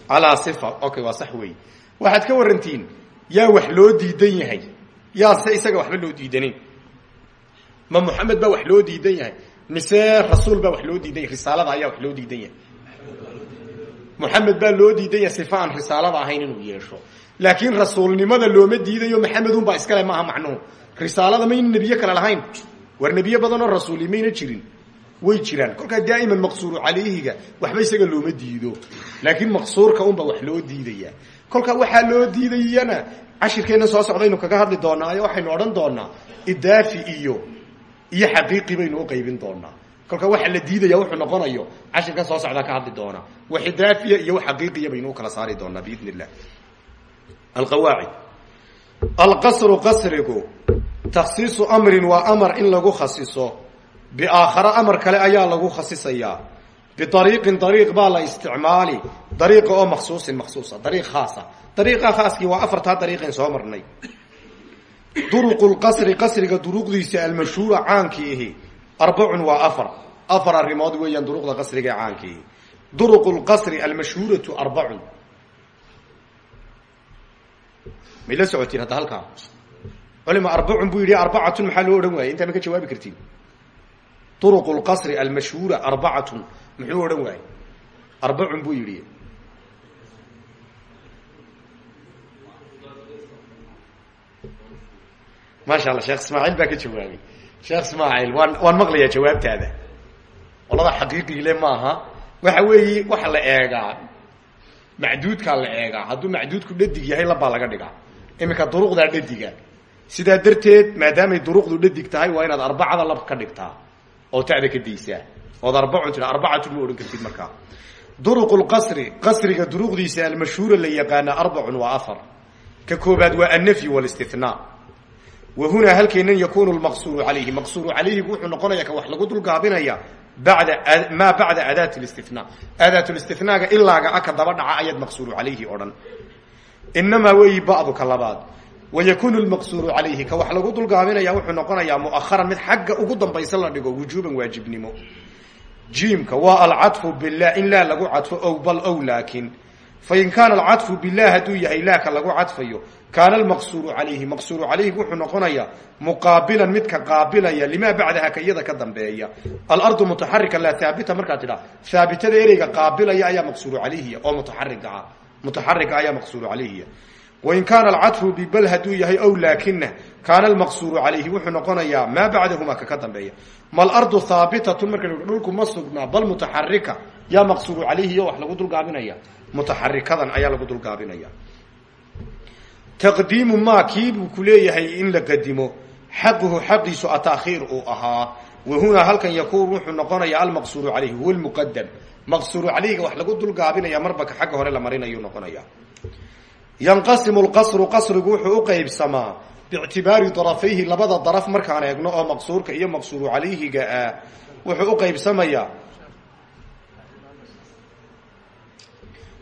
calaa sifa. Okay waa sax waxaad ka warantiin yaa wax loo diidan yahay. Yaa se isaga waxba loo diidanin ma muxamed baa wax loo diidan yahay? Mise rasuul baa wax loo diidan yahay? Risaalada ayaa wax loo diidan yahay. Muxamed baa loo diidan yahay sifa aan risaalada ahayn inuu yeesho. Laakiin rasuulnimada looma diidayo maxamedun baa iskale maaha macnuhu. Risaalada mayna nebiye kale lahayn. War nebiye badanoo rasuuli mayna jirin. Way jiraan. Kolkaa daa'iman maqsuuru calayhiga waxba isaga looma diido. Laakiin maqsuurka unba wax loo diidaya. Kolkaa waxaa loo diidayana cashirkeenna soo socdaynu kaga hadli doonaa ayo waxaynu odhan doonaa idaafi iyo iyo xaqiiqi baynu u qaybin doonaa. Kolkaa waxa la diidaya wuxuu noqonayo cashirkan soo socdaa ka hadli doonaa wax idaafiya iyo xaqiiqiya baynu u kala saari doonaa biidn illah alqawaacid alqasru qasrigu takhsiisu amrin waa amar in lagu khasiso. Biaakhare amar kale ayaa lagu khasisayaa. Biariiqin ariiq baa la isticmaali. Dariiqa oo maksuusin maksuusa dariiq khaasa. Dariiqa khaaskii waa afartaa dariiqen soo marnay duruqu lqasri qasriga duruqdiisa almashhuura caankiihi arbacun waa afar. Afar arrimood weeyaan duruqda qasriga ee caankiihi duruqu lqasri almashhuuratu arbacun. May la socotiin hadda halkaa culima arbacun buu yidhi arbacatun maxaa loo odhan waayey? Intaa ma ka jawaabi kartiin? Duruqu lqasri almashhuura arbacatun muxuu odhan waayey? Arbacun buu yidhi maasha allah sheekh ismaaciil baa ka jawaabay sheekh ismaaciil waan waan maqlayaa jawaabtaada qolada xaqiiqiile maaha waxa weeye waxa la eegaa macduudkaa la eegaa hadduu macduudku dhadig yahay labaa laga dhigaa. Iminka duruqdaa dhadiga sidaa darteed maadaamay duruqdu dhadig tahay waa inaad arbacada lab ka dhigtaa. Oo ta'da ka daysaa ood arbacun tira arbacatun ma odhan kartid markaa. Duruqu lqasri qasriga duruqdiisa almashhuura la yaqaana arbacun waa afar. Ka koobaad waa annafyi walistinaa wa hunaa halkeennan yakunu lmaqsuuru calayhi maqsuuru calayhigu wuxuu noqonaya ka wax lagu dul gaabinaya bada maa bacda adaat listina aadaatulistinaaga ilaaga a ka daba dhaca ayaad maqsuuru calayhi o dhan inamaa weyi ba'du ka labaad wayakunu lmaqsuuru calayhi ka wax lagu dulgaabinaya wuxuu noqonayaa mu'aharan mid xagga ugu dambaysa la dhigo wujuuban waajibnimo. Jiimka waa alcadfu bilah in laa lagu cadfo ow bal ow laakin fain kaana alcadfu bilah hadduu yahay laaka lagu cadfayo kaana almaqsuuru calayhi maqsuuru calayhi wuxuu noqonayaa muqaabilan midka qaabilaya limaa bacdaha ka iyada ka dambeeya. Alardu mutaxarika laa haabita markaad tidhaa haabitada ereyga qaabilaya ayaa maqsuuru calayhiya oo mutaxariga ah. Mutaxariga ayaa maqsuuru calayhiya wain kaana alcadfu bibal hadduu yahay ow laakina kaana almaqsuuru calayhi wuxuu noqonayaa maa bacdahuma ka ka dambeeya. Malardu haabitatun marka la dhulku ma sugnaa bal mutaxarika yaa maqsuuru calayhi yo wax lagu dulgaabinaya mutaxarikadan ayaa lagu dulgaabinaya taqdiimu maa kiibuu ku in la qadimo xaquhu xaqiisu atakhiir uu ahaa. Wahunaa halkan yakuun wuxuu noqonayaa almaqsuuru calayhi huwa lmuqadam maqsuuru calayhiga wax lagu dulgaabinaya marbaka xagga hore la marinayu noqonaya. Yanqasimu lqasru qasrigu wuxuu u qeybsamaa biictibaari darafayhi labada daraf markaan eegno oo maqsuurka iyo maqsuuru calayhiga ah wuxuu u qeybsamayaa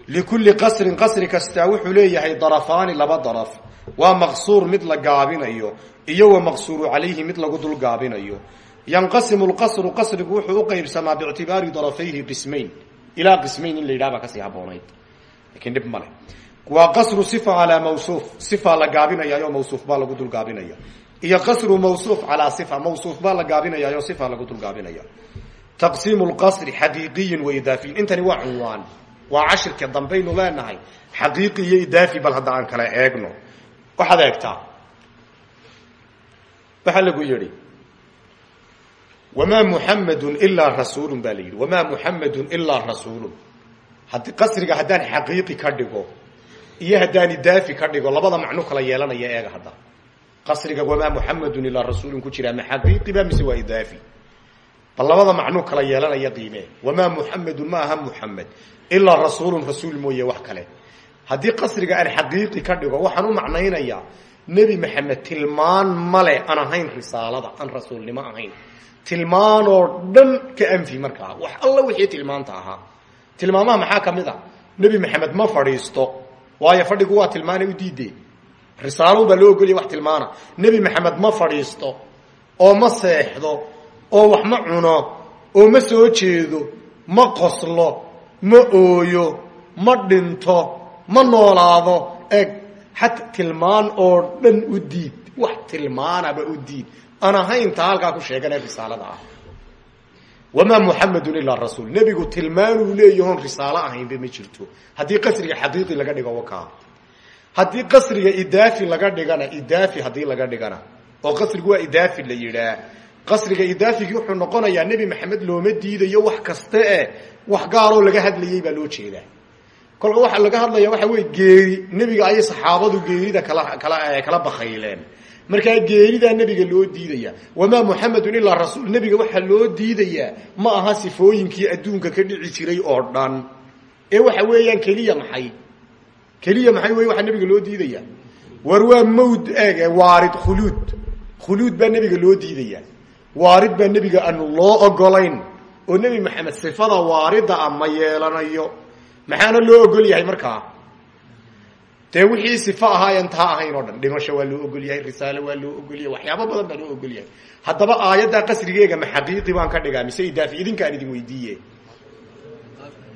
likulli qasrin qasri kastaa wuxuu leeyahay darafaani laba daraf waa maqsuur mid la gaabinayo iyo wa maqsuuru calayhi mid lagu dul gaabinayo yanqasimu lqasru qasrigu wuxuu u qeybsamaa biictibaari darafayhi qismayn ilaa qismayn in la yidhaha baa ka sii haboonayd lakiin dhib male waa qasru sifa calaa mawsuuf sifa la gaabinayaayo mawsuuf baa lagu dul gaabinaya iyo qasru mawsuuf calaa sifa mawsuuf baa la gaabinayaayo sifa lagu dul gaabinaya taqsiimu lqasri xaqiiqiyin wa idaafiyin intani waa cunwaan waa cashirka dambaynu leenahay. Xaqiiqi iyo idaafi bal hadda aan kala eegno. Waxaad eegtaa. Waxaa lagu yidhi wamaa muxamedun ilaa rasuulun baa la yidhi. Wamaa muxamedun ilaa rasuulun. Hadd qasriga haddaan xaqiiqi ka dhigo iyo haddaan idaafi ka dhigo labada macno kala yeelanaya eega hadda. Qasriga wamaa muxamedun ilaa rasuulun ku jiraa ma xaqiiqi ba mise waa idaafi bal labada macno kala yeelanaya qiime wamaa muxamedun ma aha muxamed ilaa rasuulun rasuul mooye wax kale. Haddii qasriga aan xaqiiqi ka dhigo waxaan u macnaynayaa nebi maxamed tilmaan male aan ahayn risaalada aan rasuulnimo ahayn. Tilmaan oo dhan ka anfi markaa wax alla wixii tilmaanta ahaa. Tilmaamaha maxaa ka mid a nebi maxamed ma fadhiisto waayo fadhigu waa tilmaana u diide risaalo baa loo ogolaya wax tilmaana. Nebi maxamed ma fadhiisto oo ma seexdo oo wax ma cuno oo ma soo jeedo ma qoslo ma ooyo ma dhinto ma noolaado eg xata tilmaan oo dhan u diid wax tilmaanaba u diid. Aan ahayn taa halkaa ku sheeganee risaalada ah. Wamaa muxamedun ilaa rasuul. Nebigu tilmaanuu leeyahoon risaalo ahaynba ma jirto. Haddii qasriga xaqiiqi laga dhigo wakaa haddii qasriga idaafi laga dhigana idaafi haddii laga dhigana oo qasrigu waa idaafi la yidhaa qasriga idaafigii wuxuu noqonayaa nebi maxamed looma diidayo wax kaste e wax gaaroo laga hadlayay baa loo jeedaa. Kolka waxaa laga hadlaya waxa wey geeri nebiga ayay saxaabadu geerida kala kala kala bakayleen markaa geeridaa nebiga loo diidaya. Wamaa muxamedun ilaa rasuul nebiga waxaa loo diidayaa ma aha sifooyinkii adduunka ka dhici jiray oo dhan. Ee waxa weeyaan keliya maxay? Keliya maxay wey waxaa nebiga loo diidaya? War waa mawd eg waarid khuluud. Khuluud baa nebiga loo diidaya waarid baa nebiga aanu loo ogolayn. Oo nebi maxamed sifada waarida ah ma yeelanayo. Maxaana loo ogol yahay markaa dee wixii sifo ahaayeen taa ahayn oo dhan dhimasho waa loo ogol yahay risaalo waa loo ogol yahay waxyaabo badan baa loo ogol yahay haddaba aayaddaa qasrigeega ma xaqiiqi baan ka dhigaa mise idaafi idinkaan idin weydiiye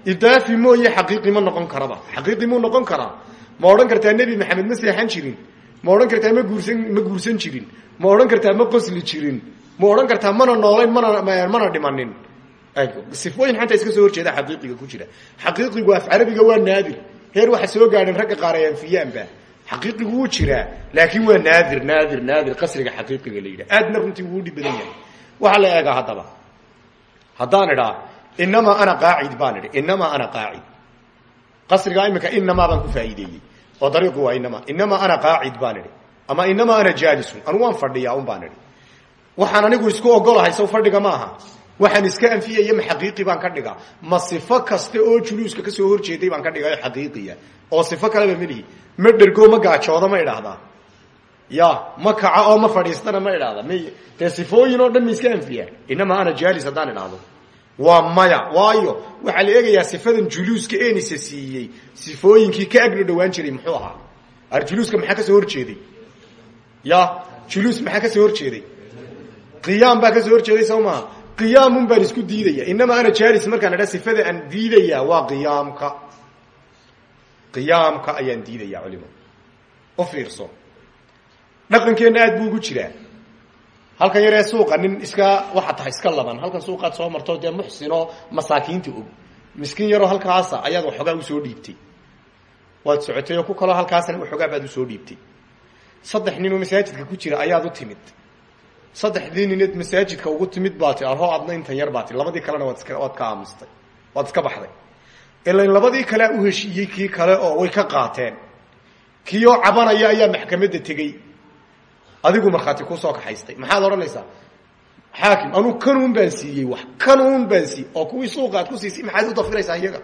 idaafi mooye xaqiiqi ma noqon karaba. Xaqiiqi muu noqon karaa ma odhan kartaa nebi maxamed ma seexan jirin? Ma odhan kartaa ma guursan ma guursan jirin? Ma odhan kartaa ma qosli jirin ma odhan kartaa mana noolayn mana mana dhimanin sifooyin xanta iska soo horjeeda xaqiiqiga ku jira. Xaqiiqigu af carabiga waa naadir. Heer waxa soo gaadheen ragga qaar ay anfiyaanba xaqiiqigu wuu jiraa laakiin waa naadir naadir naadir qasriga xaqiiqiga la yidhaha. Aadna runtii wuu dhib badan yahay. Waxaa la eegaa haddaba. Haddaan idhaa inamaa ana qaacid baan idhi inamaa ana qaacid. Qasrigaa imika inamaa baan ku faa'iideeyey. Oo dariiqu waa inamaa inamaa ana qaacid baan idhi. Ama inamaa ana jaalisun anu waan fadhiyaa un baan idhi waxaan anigu isku ogolahay saw fadhiga ma aha waxaan iska anfiyaya ma xaqiiqi baan ka dhigaa. Ma sifo kaste oo juluuska ka soo horjeeday baan ka dhigayo xaqiiqiya. Oo sifo kaleba melihi ma dhergo ma gaajooda ma idhaahdaa ya ma kaca oo ma fadhiistana ma idhaahda. M dee sifooyin oo dhan ma iska anfiyaa inamaa ana jaalis haddaan idhaahdo. Waa maya. Waayo waxaa la eegayaa sifadan juluuska enisa siiyey. Sifooyinkii ka agdho dhowaan jiray muxuu ahaa? Arjuluuska maxaa ka soo horjeeday? Ya juluus maxaa ka soo horjeeday qiyaam baa ka soo horjeeday soo maha qiyaamun baan isku diidaya inamaa ana jalis markaan idha sifada aan diidaya waa qiyaamka. Qiyaamka ayaan diidaya culimo u fiirso. Dhaqankeenna aad buu ugu jiraa. Halkan yaree suuqa nin iska waxaa tahay iska laban. Halkan suuqaad soo marto dee muxsinoo masaakiinta og. Miskiin yaroo halkaasa ayaad waxoogaa u soo dhiibtay. Waad socotay oo ku kaloo halkaasna waxoogaa baad u soo dhiibtay. Saddex ninoo masaajidka ku jira ayaad u timid saddexdii nineed masaajidka ugu timid baa ti arho adna intan yar baa ti labadii kalena waad ka aamustay waad iska baxday. Ilan labadii kalea u heshiiyey kii kale oo way ka qaateen. Kii oo cabanaya ayaa maxkamadda tegey. Adigu markhaati ku soo kaxaystay. Maxaad odhanaysaa? Xaakim anuu kanuun baan siiyey wax. Kanuun baan siiyey. Oo kuwii suuqa aad ku siisay. Maxaad u dafiraysaa iyaga?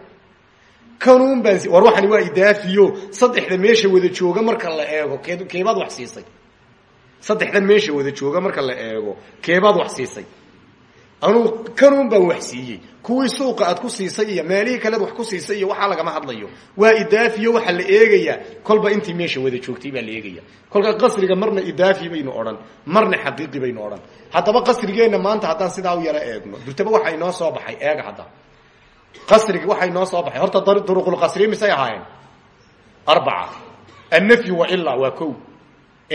Kanuun baan war waxani waa idaafiyo saddexda meesha wada jooga marka la eego. Kee keebaad wax siisay saddexdan meesha wada jooga marka la eego keebaad wax siisay. Anuu kanuun baan wax siiyey. Kuwii suuqa aad ku siisay iyo meelihii kalead wax ku siisay iyo waxaa lagama hadlayo. Waa idaafiyo waxaa la eegayaa kolba intii meesha wada joogtay baa la eegaya. Kolka qasriga marna idaafi baynu odhan marna xaqiiqi baynu odhan. Haddaba qasrigeenna maanta haddaan sidaa u yaro eegno. Durtaba waxaa inoo soo baxay eega hadda. Qasrigi waxaa inoo soo baxay. Horta duruqulqasri misay ahaayeen? Arbaca. Annafyu wa ilaa waa kow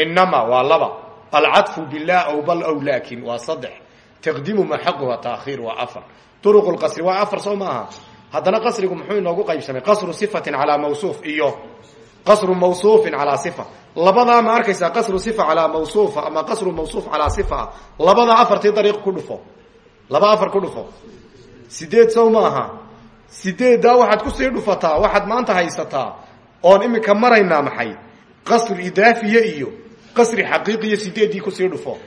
inama waa laba alcadfu bilah aw bal aw laakin waa saddex taqdiimu ma xaquha taakhiir waa afar duruq lqasri waa afar soo maaha qasrigu muxuu inoogu qaybsamay qasru sifatin calaa mawsuuf iyo qasru mawsuufin calaa sifa labadaa ma arkaysaa qasru sifa calaa mawsuufa ama qasru mawsuuf calaa sifa labadaa afartii dariiq ku dhufo laba afar ku dhufo sideed sow maaha sideeddaa waxaad ku sii dhufataa waxaad maanta haysataa oon imika maraynaa maxay qasru idaafiye iyo qasri xaqiiqiyo sideeddii ku sii dhufo.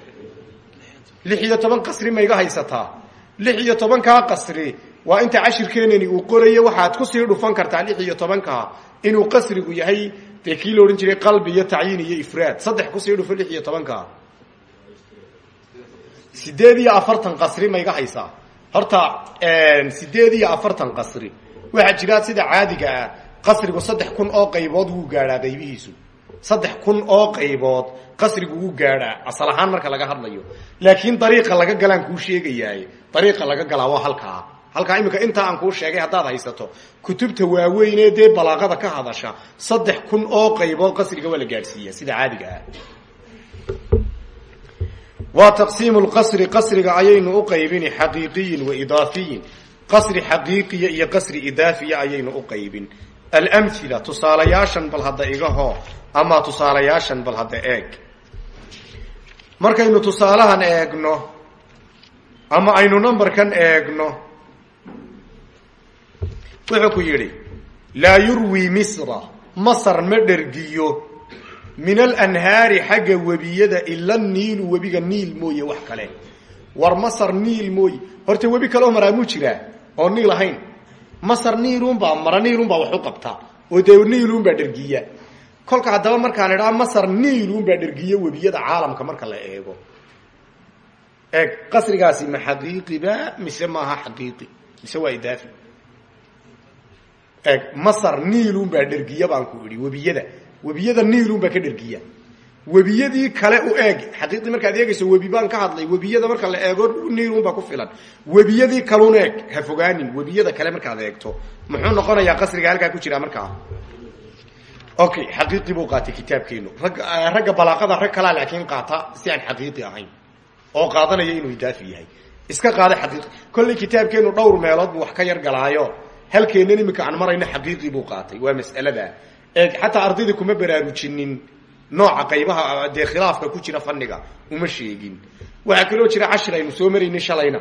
Lix iyo toban qasri mayga haysataa. Lix iyo tobankaa qasri waa inta cashirkeenani uu qorayo waxaad ku sii dhufan kartaa lix iyo tobankaa inuu qasrigu yahay. Dee kii la jiray qalbi iyo tacyiin iyo ifraad. Saddex ku sii dhufo lix iyo tobankaa sideed iyo afartan qasri mayga haysaa. Horta sideed iyo afartan qasri. Waxaa jira sida caadiga ah qasrigu saddex kun oo qaybood wuu gaadhaa qaybihiisu saddex kun oo qaybood qasrigu wuu gaadhaa asal ahaan marka laga hadlayo. Laakiin dariiqa laga galaan kuu sheegayaay. Dariiqa laga galaa waa halkaa. Halkaa iminka intaa aan kuu sheegay haddaad haysato kutubta waaweynee dee balaaqada ka hadasha saddex kun oo qaybood qasriga waa la gaadhsiiya sida caadiga ah. Waa taqsiimu lqasri qasriga ayaynu u qaybini xaqiiqiyin wa idaafiyin. Qasri xaqiiqiya iyo qasri idaafiya ayaynu u qaybin. Almhila tusaalayaashan bal hadda igahoo ama tusaalayaashan bal hadda eeg. Markaynu tusaalahan eegno ama aynu numberkan eegno wuxuu ku yidhi laa yurwi misra masar ma dhergiyo min alanhaari xagga webiyada ila niilu webiga niil mooye wax kale. War masar niil mooye. Horta webi kaleo maraa muu jiraa? Oo niil ahayn. Masar niilunbaa mara niilunbaa wax u qabta oo dee niilunbaa dhergiya kolka haddaba markaan idhaa masar niilunbaa dhergiya webiyada caalamka marka la eego. Eeg qasrigaasi ma xaqiiqiba mise maaha xaqiiqi mise waa idaafi? Eeg masar niilunbaa dhergiya baan ku idhi webiyada. Webiyada niilunbaa ka dhergiya. Webiyadii kale u eeg xaqiiqii markaad eegayso webi baan ka hadlay webiyada marka la eego niilunbaa ku filan. Webiyadii kalun eeg ha fogaanin webiyada kale markaad eegto. Muxuu noqonayaa qasriga halkaa ku jira markaa okay xaqiiqi buu qaatay kitaabkeenu rag ragga balaaqada rag kalaa laakiin qaata si aan xaqiiqi ahayn. Oo qaadanaya inuu idaafi yahay. Iska qaada xaqiiqi kollay kitaabkeenu dhowr meelood buu wax ka yar galaayo. Halkeennan iminka aan marayno xaqiiqi buu qaatay. Waa mas'alada. Eeg xataa ardayda kuma baraarujinin. Nooca qaybaha dee khilaafka ku jira faniga uma sheegin. Waxaa kaloo jira cashir aynu soo maraynay shalayna.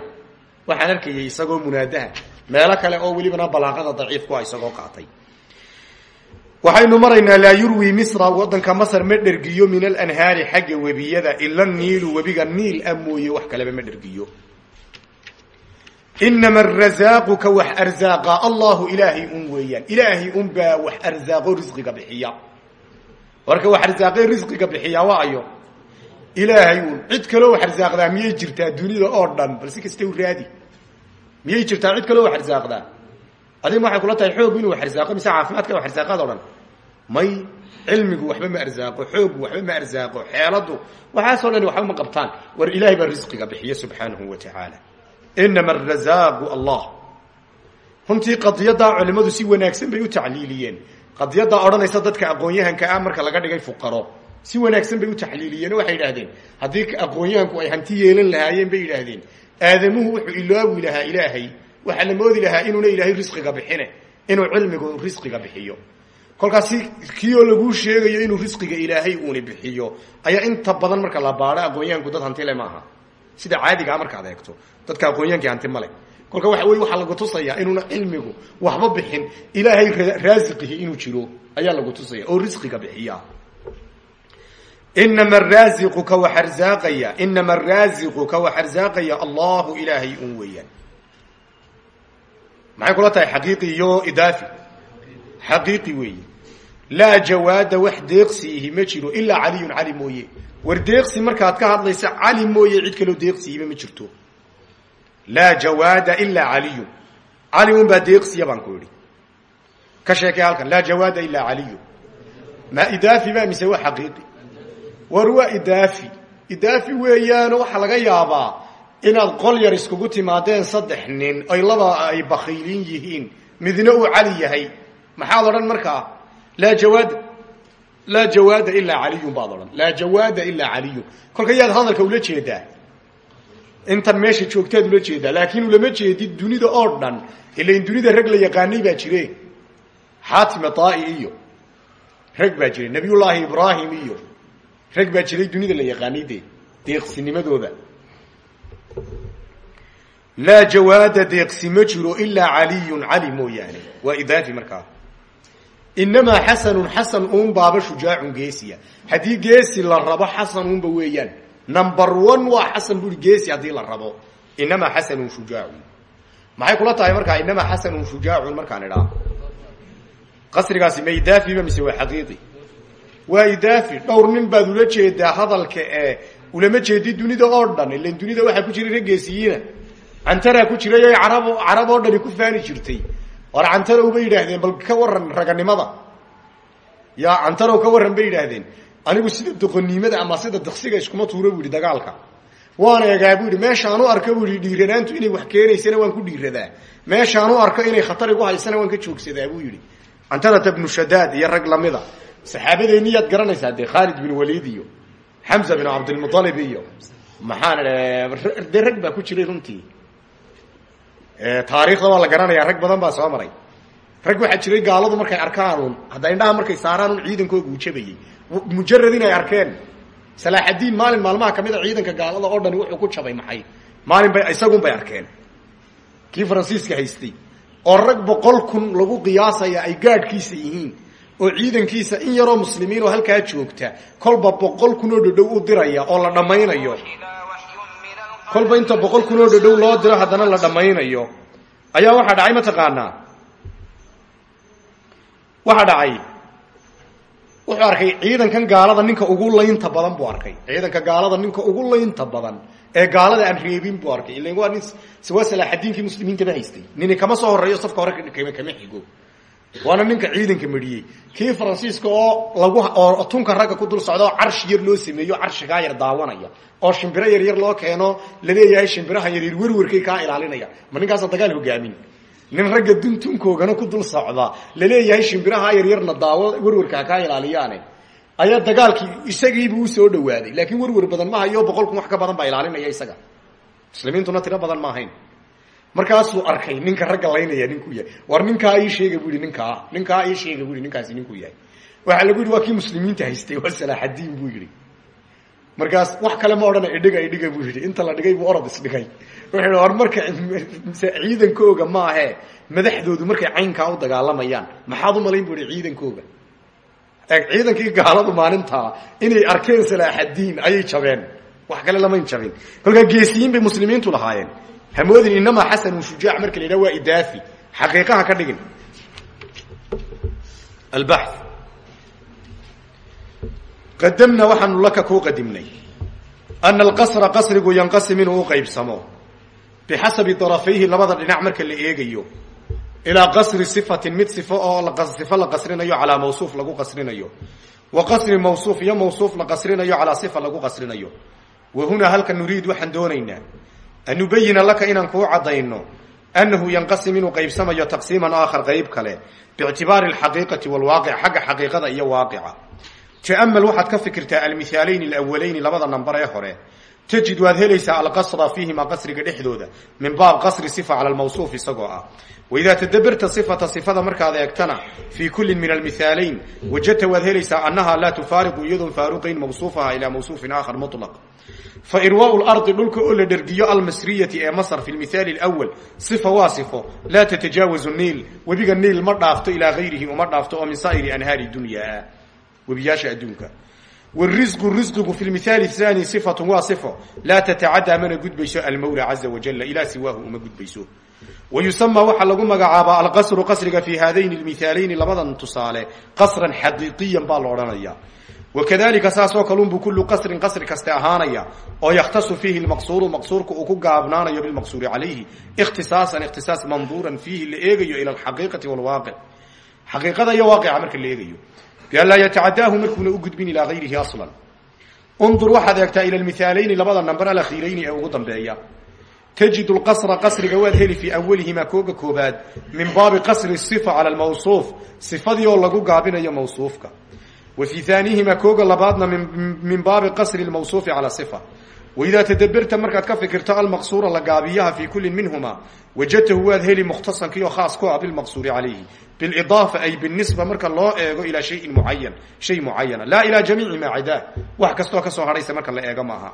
Waxaan arkayay isagoo munaadaha. Meelo kale oo welibana balaaqada daciifkua isagoo qaatay waxaynu maraynaa laa yurwi misra wadanka masr ma dhergiyo min alanhaari xagga webiyada ila niilu webiga niil a mooye wax kaleba ma dhergiyo. Inama arazaaqu ka wax arzaaqa allahu un weeyaan. Ilaahay un baa wax arzaaqo risqiga bixiya. Warka wax arsaaqe risqiga bixiya waa ayo ilaahay un cid kaloo wax arsaaqdaa miyay jirtaa dunida oo dhan? Bal si kasta u raadi. Miyay jirtaa cid kaleo wax arsaaqdaa adiga waxay kula tahay xoog inuu arsaaqo mise caafimaadka arsaaqaad o dhan? May cilmigu waxba ma arsaaqo xoogu waxba ma arsaaqo xeeladu waxaasoo dhan waxba ma qabtaan. War ilahay baa risqiga bixiye subxaanahu wa tacaala. Inama arazaaqu allah. Runtii qadiyadaa culimmadu si wanaagsan bay u tacliiliyeen. Qadiyadaa odhanaysa dadka aqoon-yahanka ah marka laga dhigay fuqaro. Si wanaagsan bay u tacliiliyeen waxay yidhaahdeen haddii aqoon-yahanku ay hanti yeelan lahaayeen bay yidhaahdeen. Aadamuhu wuxuu ilaawi lahaa ilaahay waxaa la moodi lahaa inuuna ilaahay risqiga bixine inuu cilmigu risqiga bixiyo. kolkaas kioo laguu sheegayo inuu risqiga ilaahay uuni bixiyo. ayaa inta badan marka la baado aqoon-yahanku dad hantile maaha sida caadigaa markaad eegto dadka aqoon-yahankii hanti male kolka waxa wey waxaa lagu tusayaa inuuna cilmigu waxba bixin ilaahay raasiqihi inuu jiro ayaa lagu tusaya oo risqiga bixiya. inama araasiqu ka wax arsaaqaya inama araasiqu ka wax arsaaqaya allahu ilaahay un weeyaan maxay kula tahay xaqiiqi iyo idaafi? Xaqiiqi weeye. Laa jawaada wax deeqsiihi ma jiro ilaa caliyun cali mooye. War deeqsi markaad ka hadlaysa cali mooye cid kaloo deeqsiihiba ma jirto. Laa jawaada ilaa caliyun. Cali un baa deeqsiya baan ku idhi. Ka sheekay halkan laa jawaada ilaa caliyu ma idaafi ba mise waa xaqiiqi? War waa idaafi. Idaafi laga yaabaa inaad qol yar iskugu timaadeen saddex nin ay laba ay bakhiiliin yihiin midna uu cali yahay. Maxaad odhan markaa laa jawaada laa jawaada ilaa caliyun baad odhan. Laa jawaada ilaa caliyun. Kolka yaad hadalka ula jeedaa. Intan meesha joogtaad ula jeedaa. Laakiin ulama jeedid dunida oo dhan ilain dunida rag la yaqaanay baa jire. Xaatime taai iyo rag baa jiray nabiyullaahi ibraahim iyo rag baa jiray dunida la yaqaanay dee deeqsinimadooda laa jawaada deeqsi ma jiro ilaa caliyun cali mooyaane. Waa idaafi markaa. Inamaa xasanun xasan uun baaba shujaacun geesiya. Haddii geesi la rabo xasan uunba weeyaan number one waa xasan buri geesi haddii la rabo. Inamaa xasanun shujaacun. Maxay kula tahay markaa inamaa xasanun shujaacun markaan idhaa? Qasrigaasi ma idaafiba mise waa xaqiiqi? Waa idaafi. Dhowr nin baad ula jeedaa hadalka ee ulama jeedi dunida oo dhan ilan dunida waxaa ku jiray raggeesiyiina cantaraa ku jiray o carab carab oo dhani ku faani jirtay. War cantarow bay yidhaahdeen bal ka waran raganimada. Ya cantarow ka warran bay yidhaahdeen. Anigu sida doqonnimada ama sida diksiga iskuma tuuro bu yidhi dagaalka. Waan eegaa bu yidhi meeshaan u arko bu yidhi dhiiranaantu inay wax keenaysana waan ku dhiiradaa. Meeshaan u arko inay khatar igu haysana waan ka joogsadaa buu yidhi. Cantarata bnu shadaad iyo rag lamida saxaabadeeni yaad garanaysaa dee khaalid bin waliid iyo xamza bin cabdilmualib iyo maxaan dee rag baa ku jiray runtii? Taariikhda waa la garanayaa rag badan baa soo maray. Rag waxaa jiray gaaladu markay arkaanuun hadda indhaha markay saaraanuun ciidankooga uu jabayey mujarad inay arkeen. Salaaxadiin maalin maalmaha ka mid a ciidanka gaalada oo dhani wuxuu ku jabay maxay? Maalin bay isagun bay arkeen. Kii faransiiska haystay. Oo rag boqol kun lagu qiyaasaya ay gaadhkiisa yihiin oo ciidankiisa in yaroo muslimiin oo halkaa joogta kolba boqol kun oo dhadhow u diraya oo la dhammaynayo. Kolba inta boqol kun oo dhadhow loo diro haddana la dhammaynayo. Ayaa waxaa dhacay mataqaanaa waxaa dhacay. Wuxuu arkay ciidankan gaalada ninka ugu laynta badan buu arkay. Ciidanka gaalada ninka ugu laynta badan ee gaalada aan reebin buu arkay. Ila waa nin waa salaaxadiinkii muslimiintaba haystay. Nini kama soo horeeyo safka hore kama xigo waana ninka ciidanka mariyey. Kii faransiiska oo lagu oo tunka ragga ku dul socda oo carshi yar loo sameeyo carshigaa yar daawanaya. Oo shimbiro yar yar loo keeno la leeyahay shimbiraha yaryar werwerkay kaa ilaalinaya. Ma ninkaasa dagaal hogaamin. Nin ragga duntunkoogana ku dul socda la leeyahay shimbiraha yaryarna daawo werwerkaa kaa ilaaliyaane. Ayaa dagaalkii isagiibuu u soo dhawaaday laakiin werwer badan ma hayo boqol kun wax ka badan baa ilaalinaya isaga. Muslimiintuna tiro badan ma ahayn markaasuu arkay ninka ragga laynaya ninkuu yahay. War ninkaa ii sheega bu yihi ninkaa ninkaa ii sheega ninkaasi ninkuu yahay. Waxaa lagu yihi waa kii muslimiinta haystay waa salaaxadiin buu yihi markaas wax kale ma odhana idhiga idhiga buu yihi inta la dhigay buu orod isdhigay. Wuxuu war marka *laughs* ciidankooga maahe madaxdoodu markay caynkaa u dagaalamayaan maxaad u malayn? bu ihi ciidankooga. Ciidankii gaaladu maalintaa inay arkeen salaaxadiin ayay jabeen. Wax kale lamayn jabin. Kolkaa geesiyiin bay muslimiintu lahaayeen hamoodin inamaa xasanun shujaac marka la yidhaha waa idaafi. Xaqiiqaha ka dhigin. Albax qadamna waxaanu laka kuu qadimnay ana alqasra qasrigu yanqasim inuu u qaybsamo. Bixasabi darafayhi labada dhinac marka la eegayo. Ilaa qasri sifatin mid sifo oo sifo la qasrinayo calaa mawsuuf lagu qasrinayo. Wa qasri mawsuuf iyo mawsuuf la qasrinayo calaa sifa lagu qasrinayo. Wa hunaa halka nuriid waxaan doonaynaa an nubayina laka inaan kuu caddayno annahu yanqasim inuu qaybsamayo taqsiiman aakhar qayb kale biictibaari alxaqiiqati walwaaqic xagga xaqiiqada iyo waaqica ta'amal waxaad ka fikirtaa almihaalayni alawalayni labada nambar ee hore tajid waad helaysaa alqasra fiihimaa qasriga dhexdooda min baab qasri sifa cala almawsuuf isagoo ah waidaa tadaberta sifata sifada markaad eegtana fii kullin min almithaalayn wajadta waad helaysaa annahaa laa tufaariqu iyadoon faaruqayn mawsuufaha ilaa mawsuufin aakhar mutlaq fa irwaau lardi dhulka oo la dhergiyo almasriyati ee masr fi lmithaali alawal sifa waa sifo laa tatajaawazu niil webiga niil ma dhaafto ilaa gayrihi uma dhaafto oo min saa'iri anhaari dunyaa webiyaasha adduunka wrisqu risqigu fi lmithaali thani sifatun waa sifo laa tatacaddaa mana gudbayso almawla caza wajala ilaa siwaahu uma gudbayso wa yusamaa waxaa lagu magacaabaa alqasru qasriga fi haadayni lmithaalayni labadan tusaale qasran xaqiiqiyan baa la odhanaya wakadalika saasoo kalunbu kullu qasrin qasri kaste ahaanaya oo yakhtasu fiihi lmaqsuuru maqsuurka uu ku gaabnaanayo bilmaqsuuri calayhi ikhtisaasan ikhtisaas manduuran fiihi la eegayo ila alxaqiiqati walwaaqic xaqiiqada iyo waaqica marka la eegayo bian laa yatacadaahu markuuna u gudbin ilaa gayrihi aslan undur waxaad eegtaa ila lmithaalayni labada namber alakhiirayni ee ugu dambeeya tajidu lqasra qasriga waad heli fii awalihimaa kooga koobaad min baabi qasri sifa cala lmawsuuf sifadii oo lagu gaabinayo mawsuufka. Wa fii haanihimaa kooga labaadna min baabi qasri lmawsuufi cala sifa. Waidaa tadaberta markaad ka fikirto almaqsuura la gaabiyaha fii kullin minhumaa wajadtahu waad heli mukhtasankii oo khaas ku ah bilmaqsuuri calayhi. Bilidaafa ay binisba marka loo eego ilaa shayin mucayan shay mucayana laa ilaa jamiici maa cadaa wax kastoo ka soo hadhaysa marka la eego maaha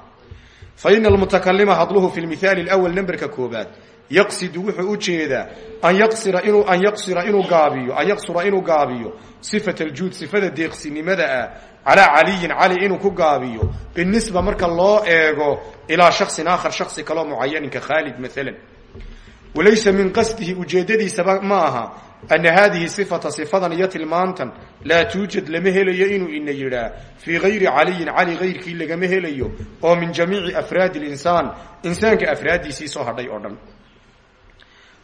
fa ina almutakalima hadluhu fi lmithaali lawal namberka koobaad yaqsidu wuxuu u jeedaa an yaqsira inuu an yaqsira inuu gaabiyo an yaqsura inuu gaabiyo sifat aljuud sifada deeqsinimada ah calaa caliyin cali inuu ku gaabiyo binisba marka loo eego ilaa shaksin aakhar shaksi kaloo mucayanin ka khaalid maalan walaysa min qasdihi ujeedadiisaba ma aha ana haadihi sifata sifadan iyo tilmaantan laa tuujad lama helayo inuu ina yidhaa fii gayri caliyin cali gayrkii lagama helayo oo min jamiici afraadi linsaan insaanka afraaddiisii soo hadhay oo dhan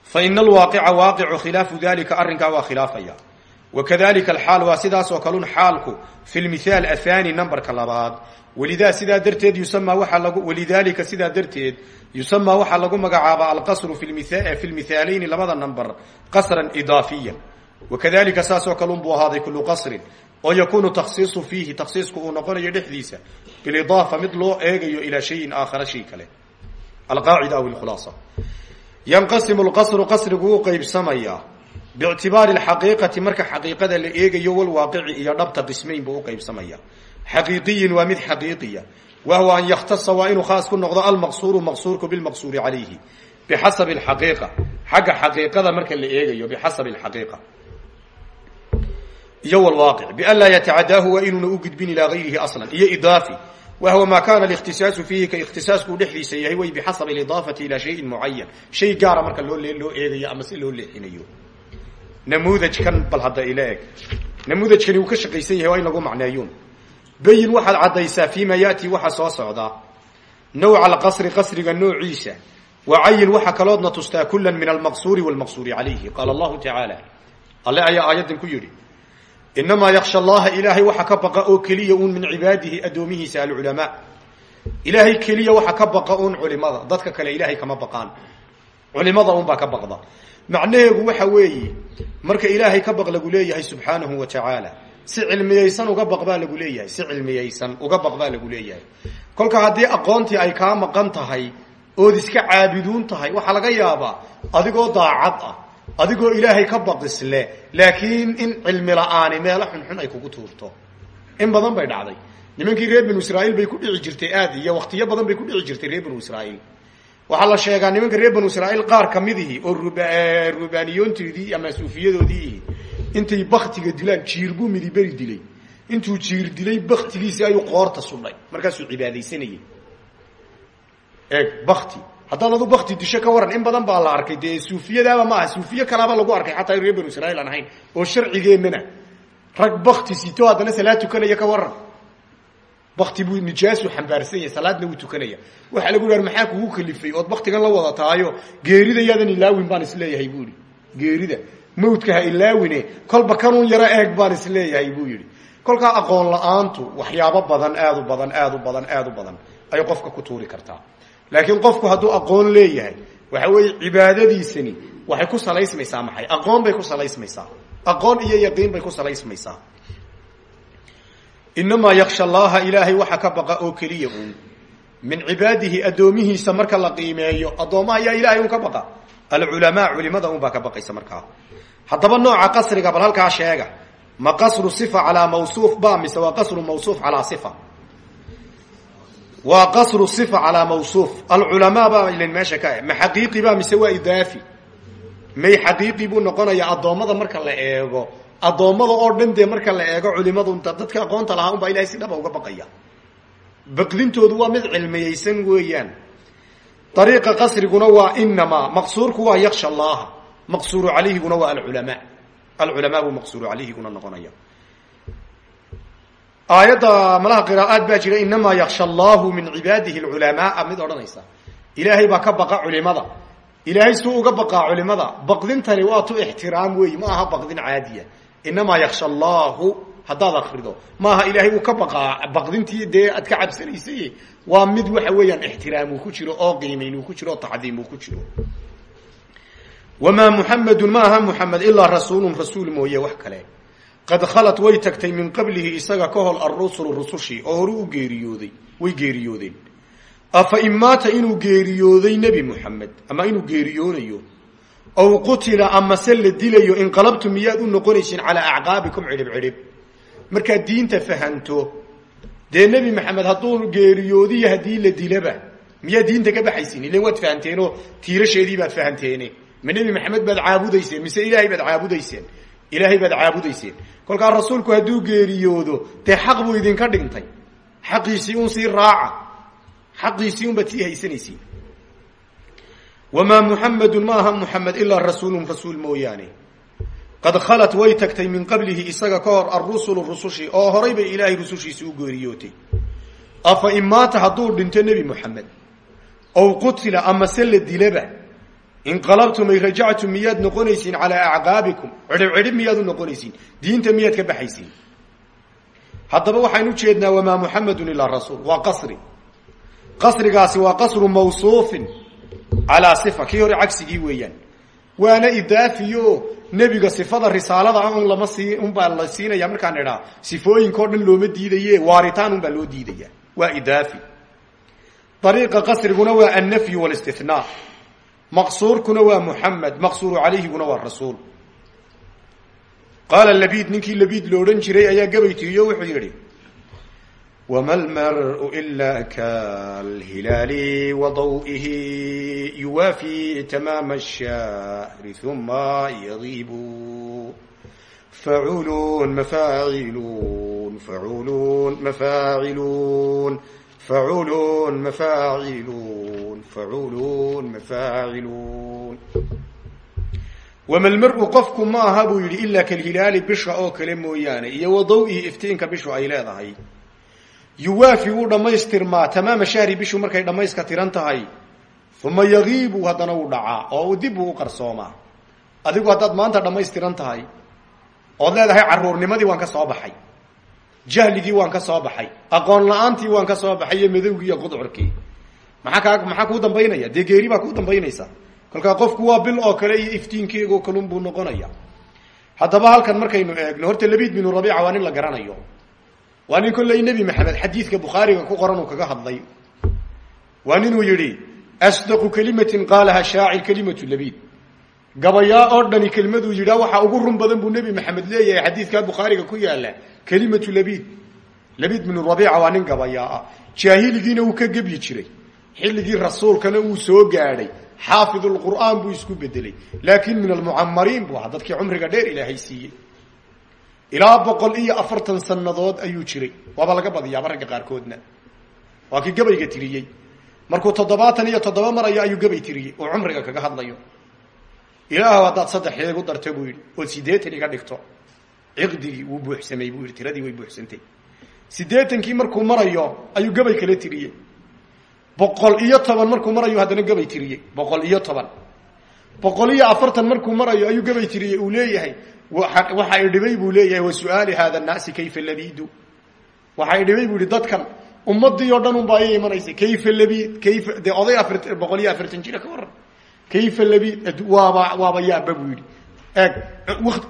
fa ina alwaaqica waaqicu khilaafu dalika arrinkaa waa khilaafaya wakadalika alxaal waa sidaas oo kalun xaalku fi lmithaal athani numberka labaad walidaa sidaa darteed yusamaa waxaa lagu walidaalika sidaa darteed yusamaa waxaa lagu magacaabaa alqasru fi lmithaalayni labada number qasran idaafiyan wakadalika saasoo kalun buu ahaaday kullu qasrin oo yakuunu takhsiisu fiihi takhsiisku uu noqonayo dhexdiisa bilidaafa mid loo eegayo ilaa shayin aakhara shay kale alqaacida aw alkhulaasa yanqasimu lqasru qasrigu wuu qaybsamayaa biictibaari alxaqiiqati marka xaqiiqada la eegayo walwaaqici iyo dhabta qismayn buu u qaybsamaya. Xaqiiqiyin waa mid xaqiiqiya. Wahuwa an yakhtasa waa inuu khaas ku noqdo almaqsuuru maqsuurku bilmaqsuuri calayhi. Bixasabi alxaqiiqa. Xagga xaqiiqada marka la eegayo bixasabi alxaqiiqa. Iyo walwaaqic bian laa yatacadaahu waa inuuna u gudbin ilaa gayrihi aslan. Iyo idaafi. Wahuwa maa kaana alikhtisaasu fiihi ka ikhtisaasku dhexdiisa yahay way bixasabi alidaafati ilaa shayin mucayan shay gaara marka loo loo eegayo ama si loo leexinayo namuudajkan bal hadda ila eg namuudajkani uu ka shaqaysan yahay waa in lagu macneeyuun. Bayin waxaad caddaysaa fii ma yaati waxa soo socdaa nawca alqasri qasriga noociisa. Wacayin waxa kaloodna tustaa kula min almaqsuuri wاlmaqsuuri calayhi. Qaala allahu tacaala alle ayaa aayaddan ku yidhi inamaa yaksha allaha ilaahay waxa ka baqa oo keliya uun min cibaadihi addoomihiisa alculamaa. Ilaahay keliya waxa ka baqa uun culimada. Dadka kale ilaahay kama baqaan. Culimada un baa ka baqda macnaheedu waxa weeye marka ilaahay ka baq lagu leeyahay subxaanahu wa tacaala si cilmiyaysan uga baq baa lagu leeyahay si cilmiyaysan uga baq baa lagu leeyahay. Kolka haddii aqoontii ay kaa maqan tahay ood iska caabiduun tahay waxaa laga yaabaa adigoo daacad ah adigoo ilaahay ka baqisle laakiin in cilmi la'aani meelo xunxun ay kugu tuurto. In badan bay dhacday. Nimankii reer binu israa'iil bay ku dhici jirtay aad iyo waktiyo badan bay ku dhici jirtay reer binu israa'iil waxaa la sheegaa nimanka reer banu israa'iil qaar kamidihii oo rubaaniyoontoodii ama suufiyadoodii intay baktiga dilaan jiir buu midiberi dilay. Intuu jiir dilay baktigiisii ayuu qoorta sudhay markaasuu cibaadaysanayay. Eeg bakti haddaad adu bakti disho ka waran in badan baa la arkay. Dee suufiyadaaba ma aha suufiye kalaaba lagu arkay xataa reer banu israiil aan oo sharcigeennana. Rag bakti sito haddana salaad tukanaya ka bakti buu nijaasu xambaarsan yahay salaadna wuu tukanaya. Waxaa lagu yidhah maxaa kugu kalifay? Ood baktigan la wada tahayo geerida yaadan ilaawin baan is leeyahay buu yihi geerida. Mawdka ha ilaawine kolba kanuun yaro eeg baan is leeyahay buu yidhi. Kolkaa aqoon la'aantu waxyaabo badan aad u badan aad u badan aad u badan ay qofka ku tuuri kartaa. Laakiin qofku hadduu aqoon leeyahay waxa weeye cibaadadiisani waxay ku salaysmaysaa maxay? Aqoon bay ku salaysmaysaa. Aqoon iyo yaqiin bay ku salaysmaysaa inamaa yaksha allaha ilaahay waxa ka baqa oo keliya uun min cibaadihi addoomihiisa marka la qiimeeyo addoommaha ayaa ilahay un ka baqa alculamaa culimada un baa ka baqaysa markaa haddaba nooca qasriga bal halkaa sheega ma qasru sifa calaa mawsuuf ba mise waa qasru mawsuuf calaa sifa waa qasru sifa calaa mawsuuf alculamaa baa ilin meesha ka ma xaqiiqi ba mise waa idaafi may xaqiiqi buu noqonayaa addoommada marka la eego addoommada oo dhan dee marka la eego culimadu dadka aqoonta lahaa un baa ilahay si dhaba uga baqaya. Baqdintoodu waa mid cilmiyeysan weeyaan. Ariiqa qasriguna waa inamaa maqsuurku waa yaksha allaha. Maqsuuru calayhiguna waa alculamaa. Alculamaa buu maqsuuru calayhiguna noqonaya. Aayadda malaha qiraa'aad baa jira inamaa yaksha allahu min cibaadihi alculamaaa mid odhanaysa. Ilaahay baa ka baqa culimada. Ilaahay suu uga baqaa culimada. Baqdintani waa tu ixtiraam weey ma aha baqdin caadiya inamaa yaksha allahu haddaad akrido maaha ilaahay uu ka baqaa baqdintii dee aad ka cabsanaysay waa mid waxa weeyaan ixtiraam uu ku jiro oo qiimayn uu ku jiro tacdiim uu ku jiro wamaa muxamedun ma aha muxamed ilaa rasuulun rasuul mooye wax kale qad khalat way tagtay min qablihi isaga ka hol arusulu rusushii oo horu u geeriyooday way geeriyoodeen afa in maata inuu geeriyooday nebi muxamed ama inuu geeriyoonayo aw qutila amase la dilayo inqalabtum miyaad u noqonaysiin calaa acqaabikum cidhib cidhib markaad diinta fahanto dee nebi maxamed hadduu geeriyoodiyo haddii la dilaba miyaad diinta ka baxaysiin? Ilan waad fahamteenoo tiirasheedii baad fahamteene ma nebi maxamed baad caabudayseen? Mise ilaahay baad caabudayseen? Ilaahay baad caabudayseen. Kolkaa rasuulku hadduu geeriyoodo dee xaq buu idinka dhintay. Xaqiisii un sii raaca. Xaqiisii un baad sii haysanaysiin wamaa muxamedun ma aha muxamed ilaa rasuulun rasuul mooyaane qad khalat way tagtay min qablihi isaga ka hor arusulu rusushii oo horay bay ilaahay rusushiisi u geeriyootay afa in maata hadduu dhinto nebi moxamed ow qutila amase la dilaba inqalabtum ay rajactum miyaad noqonaysiin calaa acqaabikum cidhib cidhib miyaad u noqonaysiin diinta miyaad ka baxaysiin haddaba waxaan u jeednaa wamaa muxamedun ilaa rasuul waa qasri qasrigaasi waa qasru mawsuufin calaa sifa kii hore cagsigii weeyaan. Waana idaafiyo nebiga sifada risaalada ah un lama sii unbaa la siinaya markaan idhaa. Sifooyinka o dhan looma diidaye waaritaan unbaa loo diidaya waa idaafi. Ariiqa qasriguna waa annafyu walistinaa maqsuurkuna waa muxamed maqsuuru calayhiguna waa rasuul. Qaala labiid ninkii labiid lo odhan jiray ayaa gabay tiriyo wuxuu yidhi wma lmar'u ila kalhilaali wadaw'ihi yuwaafi tamaama ashahri uma yagiibu faculun mafaaciluun faculun mafaaciluun faculun mafaaciluun faculun mafaaciluun wama lmar'u qofku ma aha buu yidhi ilaa kalhilaali bisha oo kale mooyaane iyo wadaw'ihi iftiinka bishu ay leedahay yuwaafi wuu dhammaystirmaa tamaama shahri bishu markay dhammayska tiran tahay uma yagiibu haddana wuu dhacaa oo dib buu u qarsoomaa adigu haddaad maanta dhammaystiran tahay ood leedahay caruurnimadii waan ka soo baxay jahligii waan ka soo baxay aqoon la'aantii waan ka soo baxay iyo madowgii iyo qudcurkii maxaa kaa maxaa kuu dambaynaya dee geeri baa kuu dambaynaysa kolkaa qofku waa bil oo kale iyo iftiinkeegoo kalun buu noqonaya haddaba halkan markaynu eegno horta labiid binu rabiica waa nin la garanayo waa nin kolley nebi maxamed xadiidka bukhaariga ku qoran uu kaga hadlay. Waa ninuu yidhi asdaqu kelimatin qaalaha shaacir kelimatu labiid gabayaa oo dhani kelimaduu yidhaa waxaa ugu run badan buu nebi maxamed leeyahay xadiidkaa bukhaariga ku yaalla kelimatu labiid labiid binu rabiica waa nin gabayaa ah jaahiligiina uu ka gebyi jiray. Xilligii rasuulkana uu soo gaadhay. Xaafidulqur'aan buu isku bedelay laakiin min almucamariin buu ahaa dadkii cumriga dheer ilaahay siiyey ilaa boqol iyo afartan sanadood ayuu jiray. Waaba laga badiyaaba ragga qaarkoodna. Waa kii gabayga tiriyey. Markuu toddobaatan iyo toddoba marayo ayuu gabay tiriyey oo cumriga kaga hadlayo. Ilaah haddaad saddex igu darto buu yidhi ood sideetan iga dhigto. Ciqdigii wuu buuxsamay buu yidhi tiradii way buuxsantay. Siddeetankii markuu marayo ayuu gabay kala tiriyey. Boqol iyo toban markuu marayo haddana gabay tiriyey. Boqol iyo toban. Boqol iyo afartan markuu marayo ayuu gabay tiriyey. Uu leeyahay waxa i dhibay buu leeyahay wa su'aali hada annaasi kayfa labiidu? Waxa i dhibay buu dadkan ummadii oo dhan unbaa aya imanaysa. Kayfa labiid kayfa dee oday afar boqol iyo afartan jira ka waran kayfa labiid waaba waaba yaaba buu yidhi. Eeg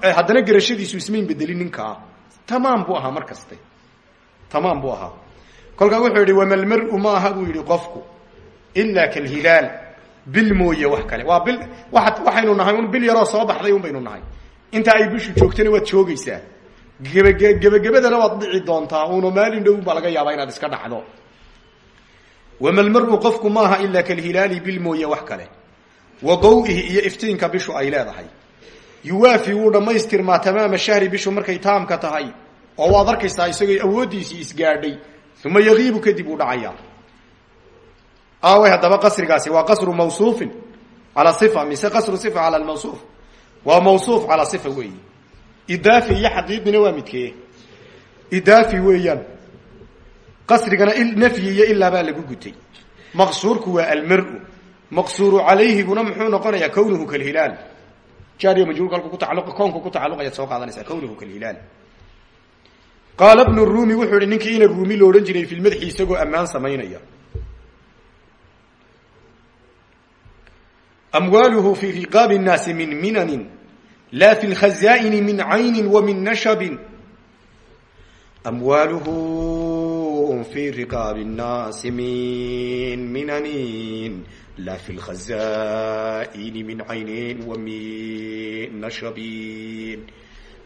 haddana garashadiisu ismayn bedelin ninkaa tamaam buu ahaa mar kaste. Buu ahaa. Kolkaa wuxuu yidhi wamalmaru ma aha buu yidhi qofku ilaa kalhilaal bil mooye wax kale. Waa bil waa waxaynu nahay un bil yaroo soo un baynu nahay inta ay bishu joogtana waad joogaysaa gebagabadana waad dhici doontaa. Uuna maalin dhow baa laga yaabaa inaad iska dhacdo. Wamalmaru qofku maaha ilaa kalhilaali bil mooye wax kale. Wa dawihi iyo iftiinka bishu ay leedahay. Yuwaafi wuu dhammaystirmaa tamaama shahri bishu markay taamka tahay. Oo waad arkaysaa isagoo awooddiisii isgaadhay uma yagiibu kadib uu dhacayaa. Aaway haddaba qasrigaasi waa qasru mawsuufin. Calaa sifa mise qasru sifa cala lmawsuuf waa mawsuuf calaa sifa weeyi. Idaafi iyo xaqiiqina waa midkee. Idaafi weeyaan. Qasrigana nafyi iyo ilaa baa lagu gutay maqsuurku waa almaru. Maqsuuru calayhiguna muxuu noqonayaa kownuhu kalhilaal jaariyo majruurka halku ku tacalluq koonku ku tacalluqayaad soo qaadanaysaa kownuhu kalhilaal qaala bnu ruumi wuxuu yihi ninkii ina ruumi lo odhan jiray filmadxi isagoo ammaan samaynaya amwaaluhu fi riqaabi nnaasi min minanin la fi lkhazaa'ini min cayni wa min nashabin amwaaluhu fi riqaabi nnaasi min minanin la fi lkhazaa'ini min caynin wa min nashabin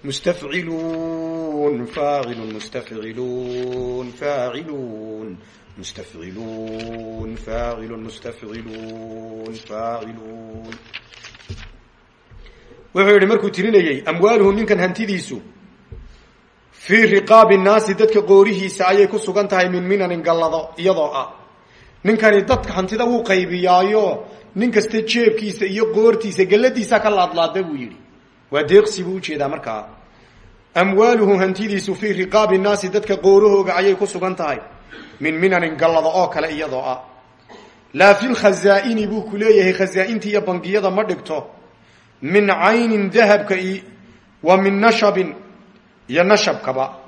mustafciluun faacilun mustafciluun faaciluun mustafciluun faacilun mustafciluun faaciluun wuxuu yidhi markuu tirinayey amwaaluhu ninkan hantidiisu fii riqaabi nnaasi dadka qoorihiisa ayay ku sugan tahay min minanin gallado iyadoo ah ninkani dadka hantida wuu qaybiyaayo nin kasta jeebkiisa iyo qoortiisa galladiisa ka laadlaada buu yidhi waa deeqsi buu u jeedaa markaa amwaaluhu hantidiisu fii riqaabi nnaasi dadka qoorahooga ayay ku sugan tahay min minanin gallado oo kale iyadoo ah. Laa fi lkhazaa'ini buu ku leeyahay khazaa-inta iyo bangiyada ma dhigto. Min caynin dahabka wa min nashabin iyo nashabkaba.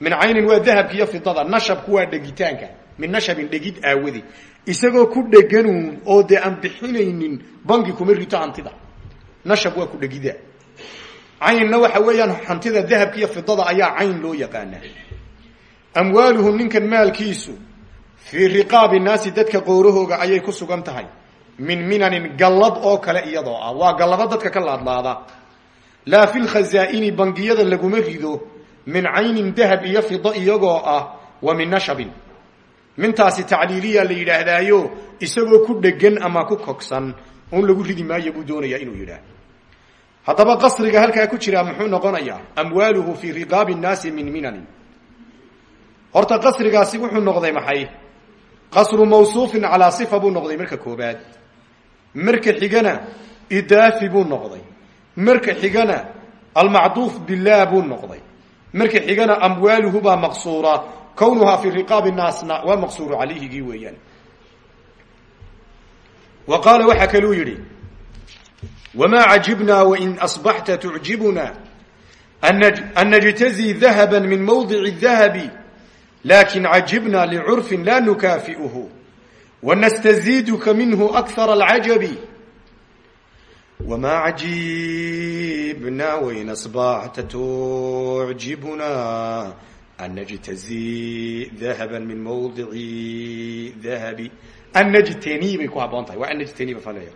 Min caynin waa dahabka iyo fidada nashabku waa dhegitaanka. Min nashabin dhegid aawadi. Isagoo ku dheganuun oo dee aan bixinaynin bangi kuma rito hantida. Nashab waa ku dhegida. Caynna waxa weeyaan hantida dahabka iyo fidada ayaa cayn loo yaqaanaa amwaaluhu ninkan maalkiisu fii riqaabi naasi dadka qoorahooga ayay ku sugan tahay. Min minanin gallad oo kale iyadoo ah. Waa gallado dadka ka laadlaada. Laa fi lkhazaa'ini bangiyada laguma rido. Min caynin dahab iyo fido iyagoo ah wa min nashabin. Mintaasi tacliiliya la yidhaahdaayo isagoo ku dhegan ama ku kogsan un lagu ridi maayo buu doonayaa inuu yidhaah haddaba qasriga halkaa ku jiraa muxuu noqonayaa amwaaluhu fii riqaabi nnaasi min minanin horta qasrigaasi wuxuu noqday maxay? Qasru mawsuufin calaa sifa buu noqday marka koobaad. Marka xigana idaafi buu noqday. Marka xigana almacduuf bilah buu noqday. Marka xigana amwaaluhu baa maqsuura. Kownuhaa fii riqaabi naasna waa maqsuuru calayhigii weeyaan. Wa qaala waxaa kaluu yidhi wma cajibna wain asbaxta tucjibuna an najtazii dahaba min mawdici dahabi laakiin cajibna licurfin la nukaafi'uhu wanastaziiduka minhu akthar alcajabi wma cajibna wain asbaxta tucjibuna an najtazii dahaba min mawdici dahabi an najtani bay ku haboon tahay waa an najtani ba falaya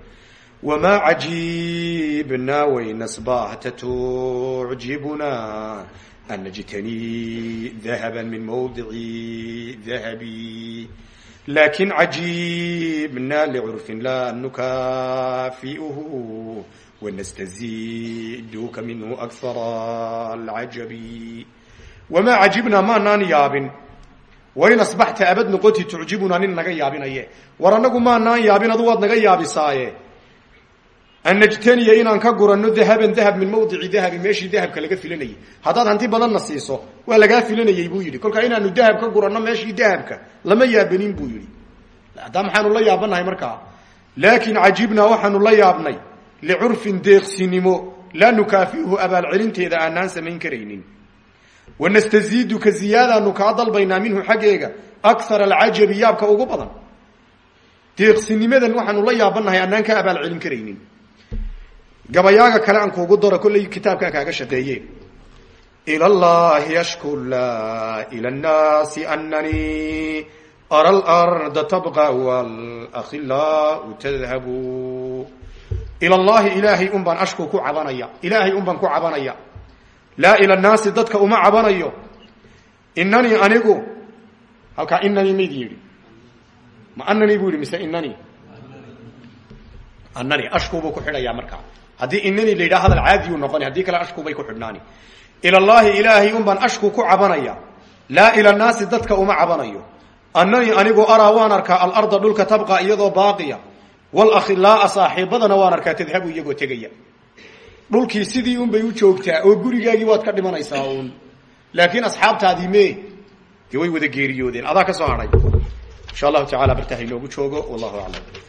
wma cajibna wain asbaxta tucjibuna an najtanii dahaba min mawdici dahabi laakiin cajibna licurfin la nukaafi'uhu wanastaziiduka minhu akthara alcajabi wamaa cajibna maanaan yaabin wain asbaxta abad noqoti tucjibuna nin naga yaabinaye war anagu maanaan yaabin adu waad naga yaabisaaye an najtaniya inaan ka guranno dahaban dahab min mawdici dahabi meeshii dahabka laga filanayay haddaad hanti badanna siiso waa lagaa filanayey buu yidhi kolkaa inaanu dahab ka guranno meeshii dahabka lama yaabanin buu yidhi haddaa maxaanu la yaabanahay markaa laakin cajibnaa waxaanu la yaabnay licurfin deeqsinimo laa nukaafiuhu abaalcelinteeda aanaan samayn karaynin wanastaziidu ka ziyaadaanu kaa dalbaynaa minhu xaggeega akar alcajabi yaabka ugu badan deeqsinimadan waxaanu la yaabanahay aanaan ka abaalcelin karaynin gabayaaga kale aan kuugu daro kollay kitaabkaa kaaga shaqeeye ila llahi ashku la ila nnaasi ananii ara larda tabqa wlakhilaau tadhabu ila llahi ilaahay un ashku ku cabanaya ilaahay un ku cabanaya. Laa ila nnaasi dadka uma cabanayo. Inanii anigu halkaa inanii mayd yidhi. Ma ananii buu yidhi mise inanii anani ashkubuu ku xidhayaa markaa haddii inani la yidhaha hadal caadiyuu noqoni haddii kale ashkubay ku xidhnaani. Ila llaahi ilaahay un baan ashku ku cabanaya. Laa ila naasi dadka uma cabanayo. Annani anigu araa waan arkaa alarda dhulka tabqa iyadoo baaqiya. Walakhilaa'a saaxiibadana waan arkaa tadhabu iyagoo tegaya. Dhulkii sidii un bay u joogtaa oo gurigaagii waad ka dhimanaysaa uun laakiin asxaabtaadii mee dee way wada geeriyoodeen. Adaa ka soo hadhay insha allahu tacala bartaha inoogu joogo. Wallahu aclam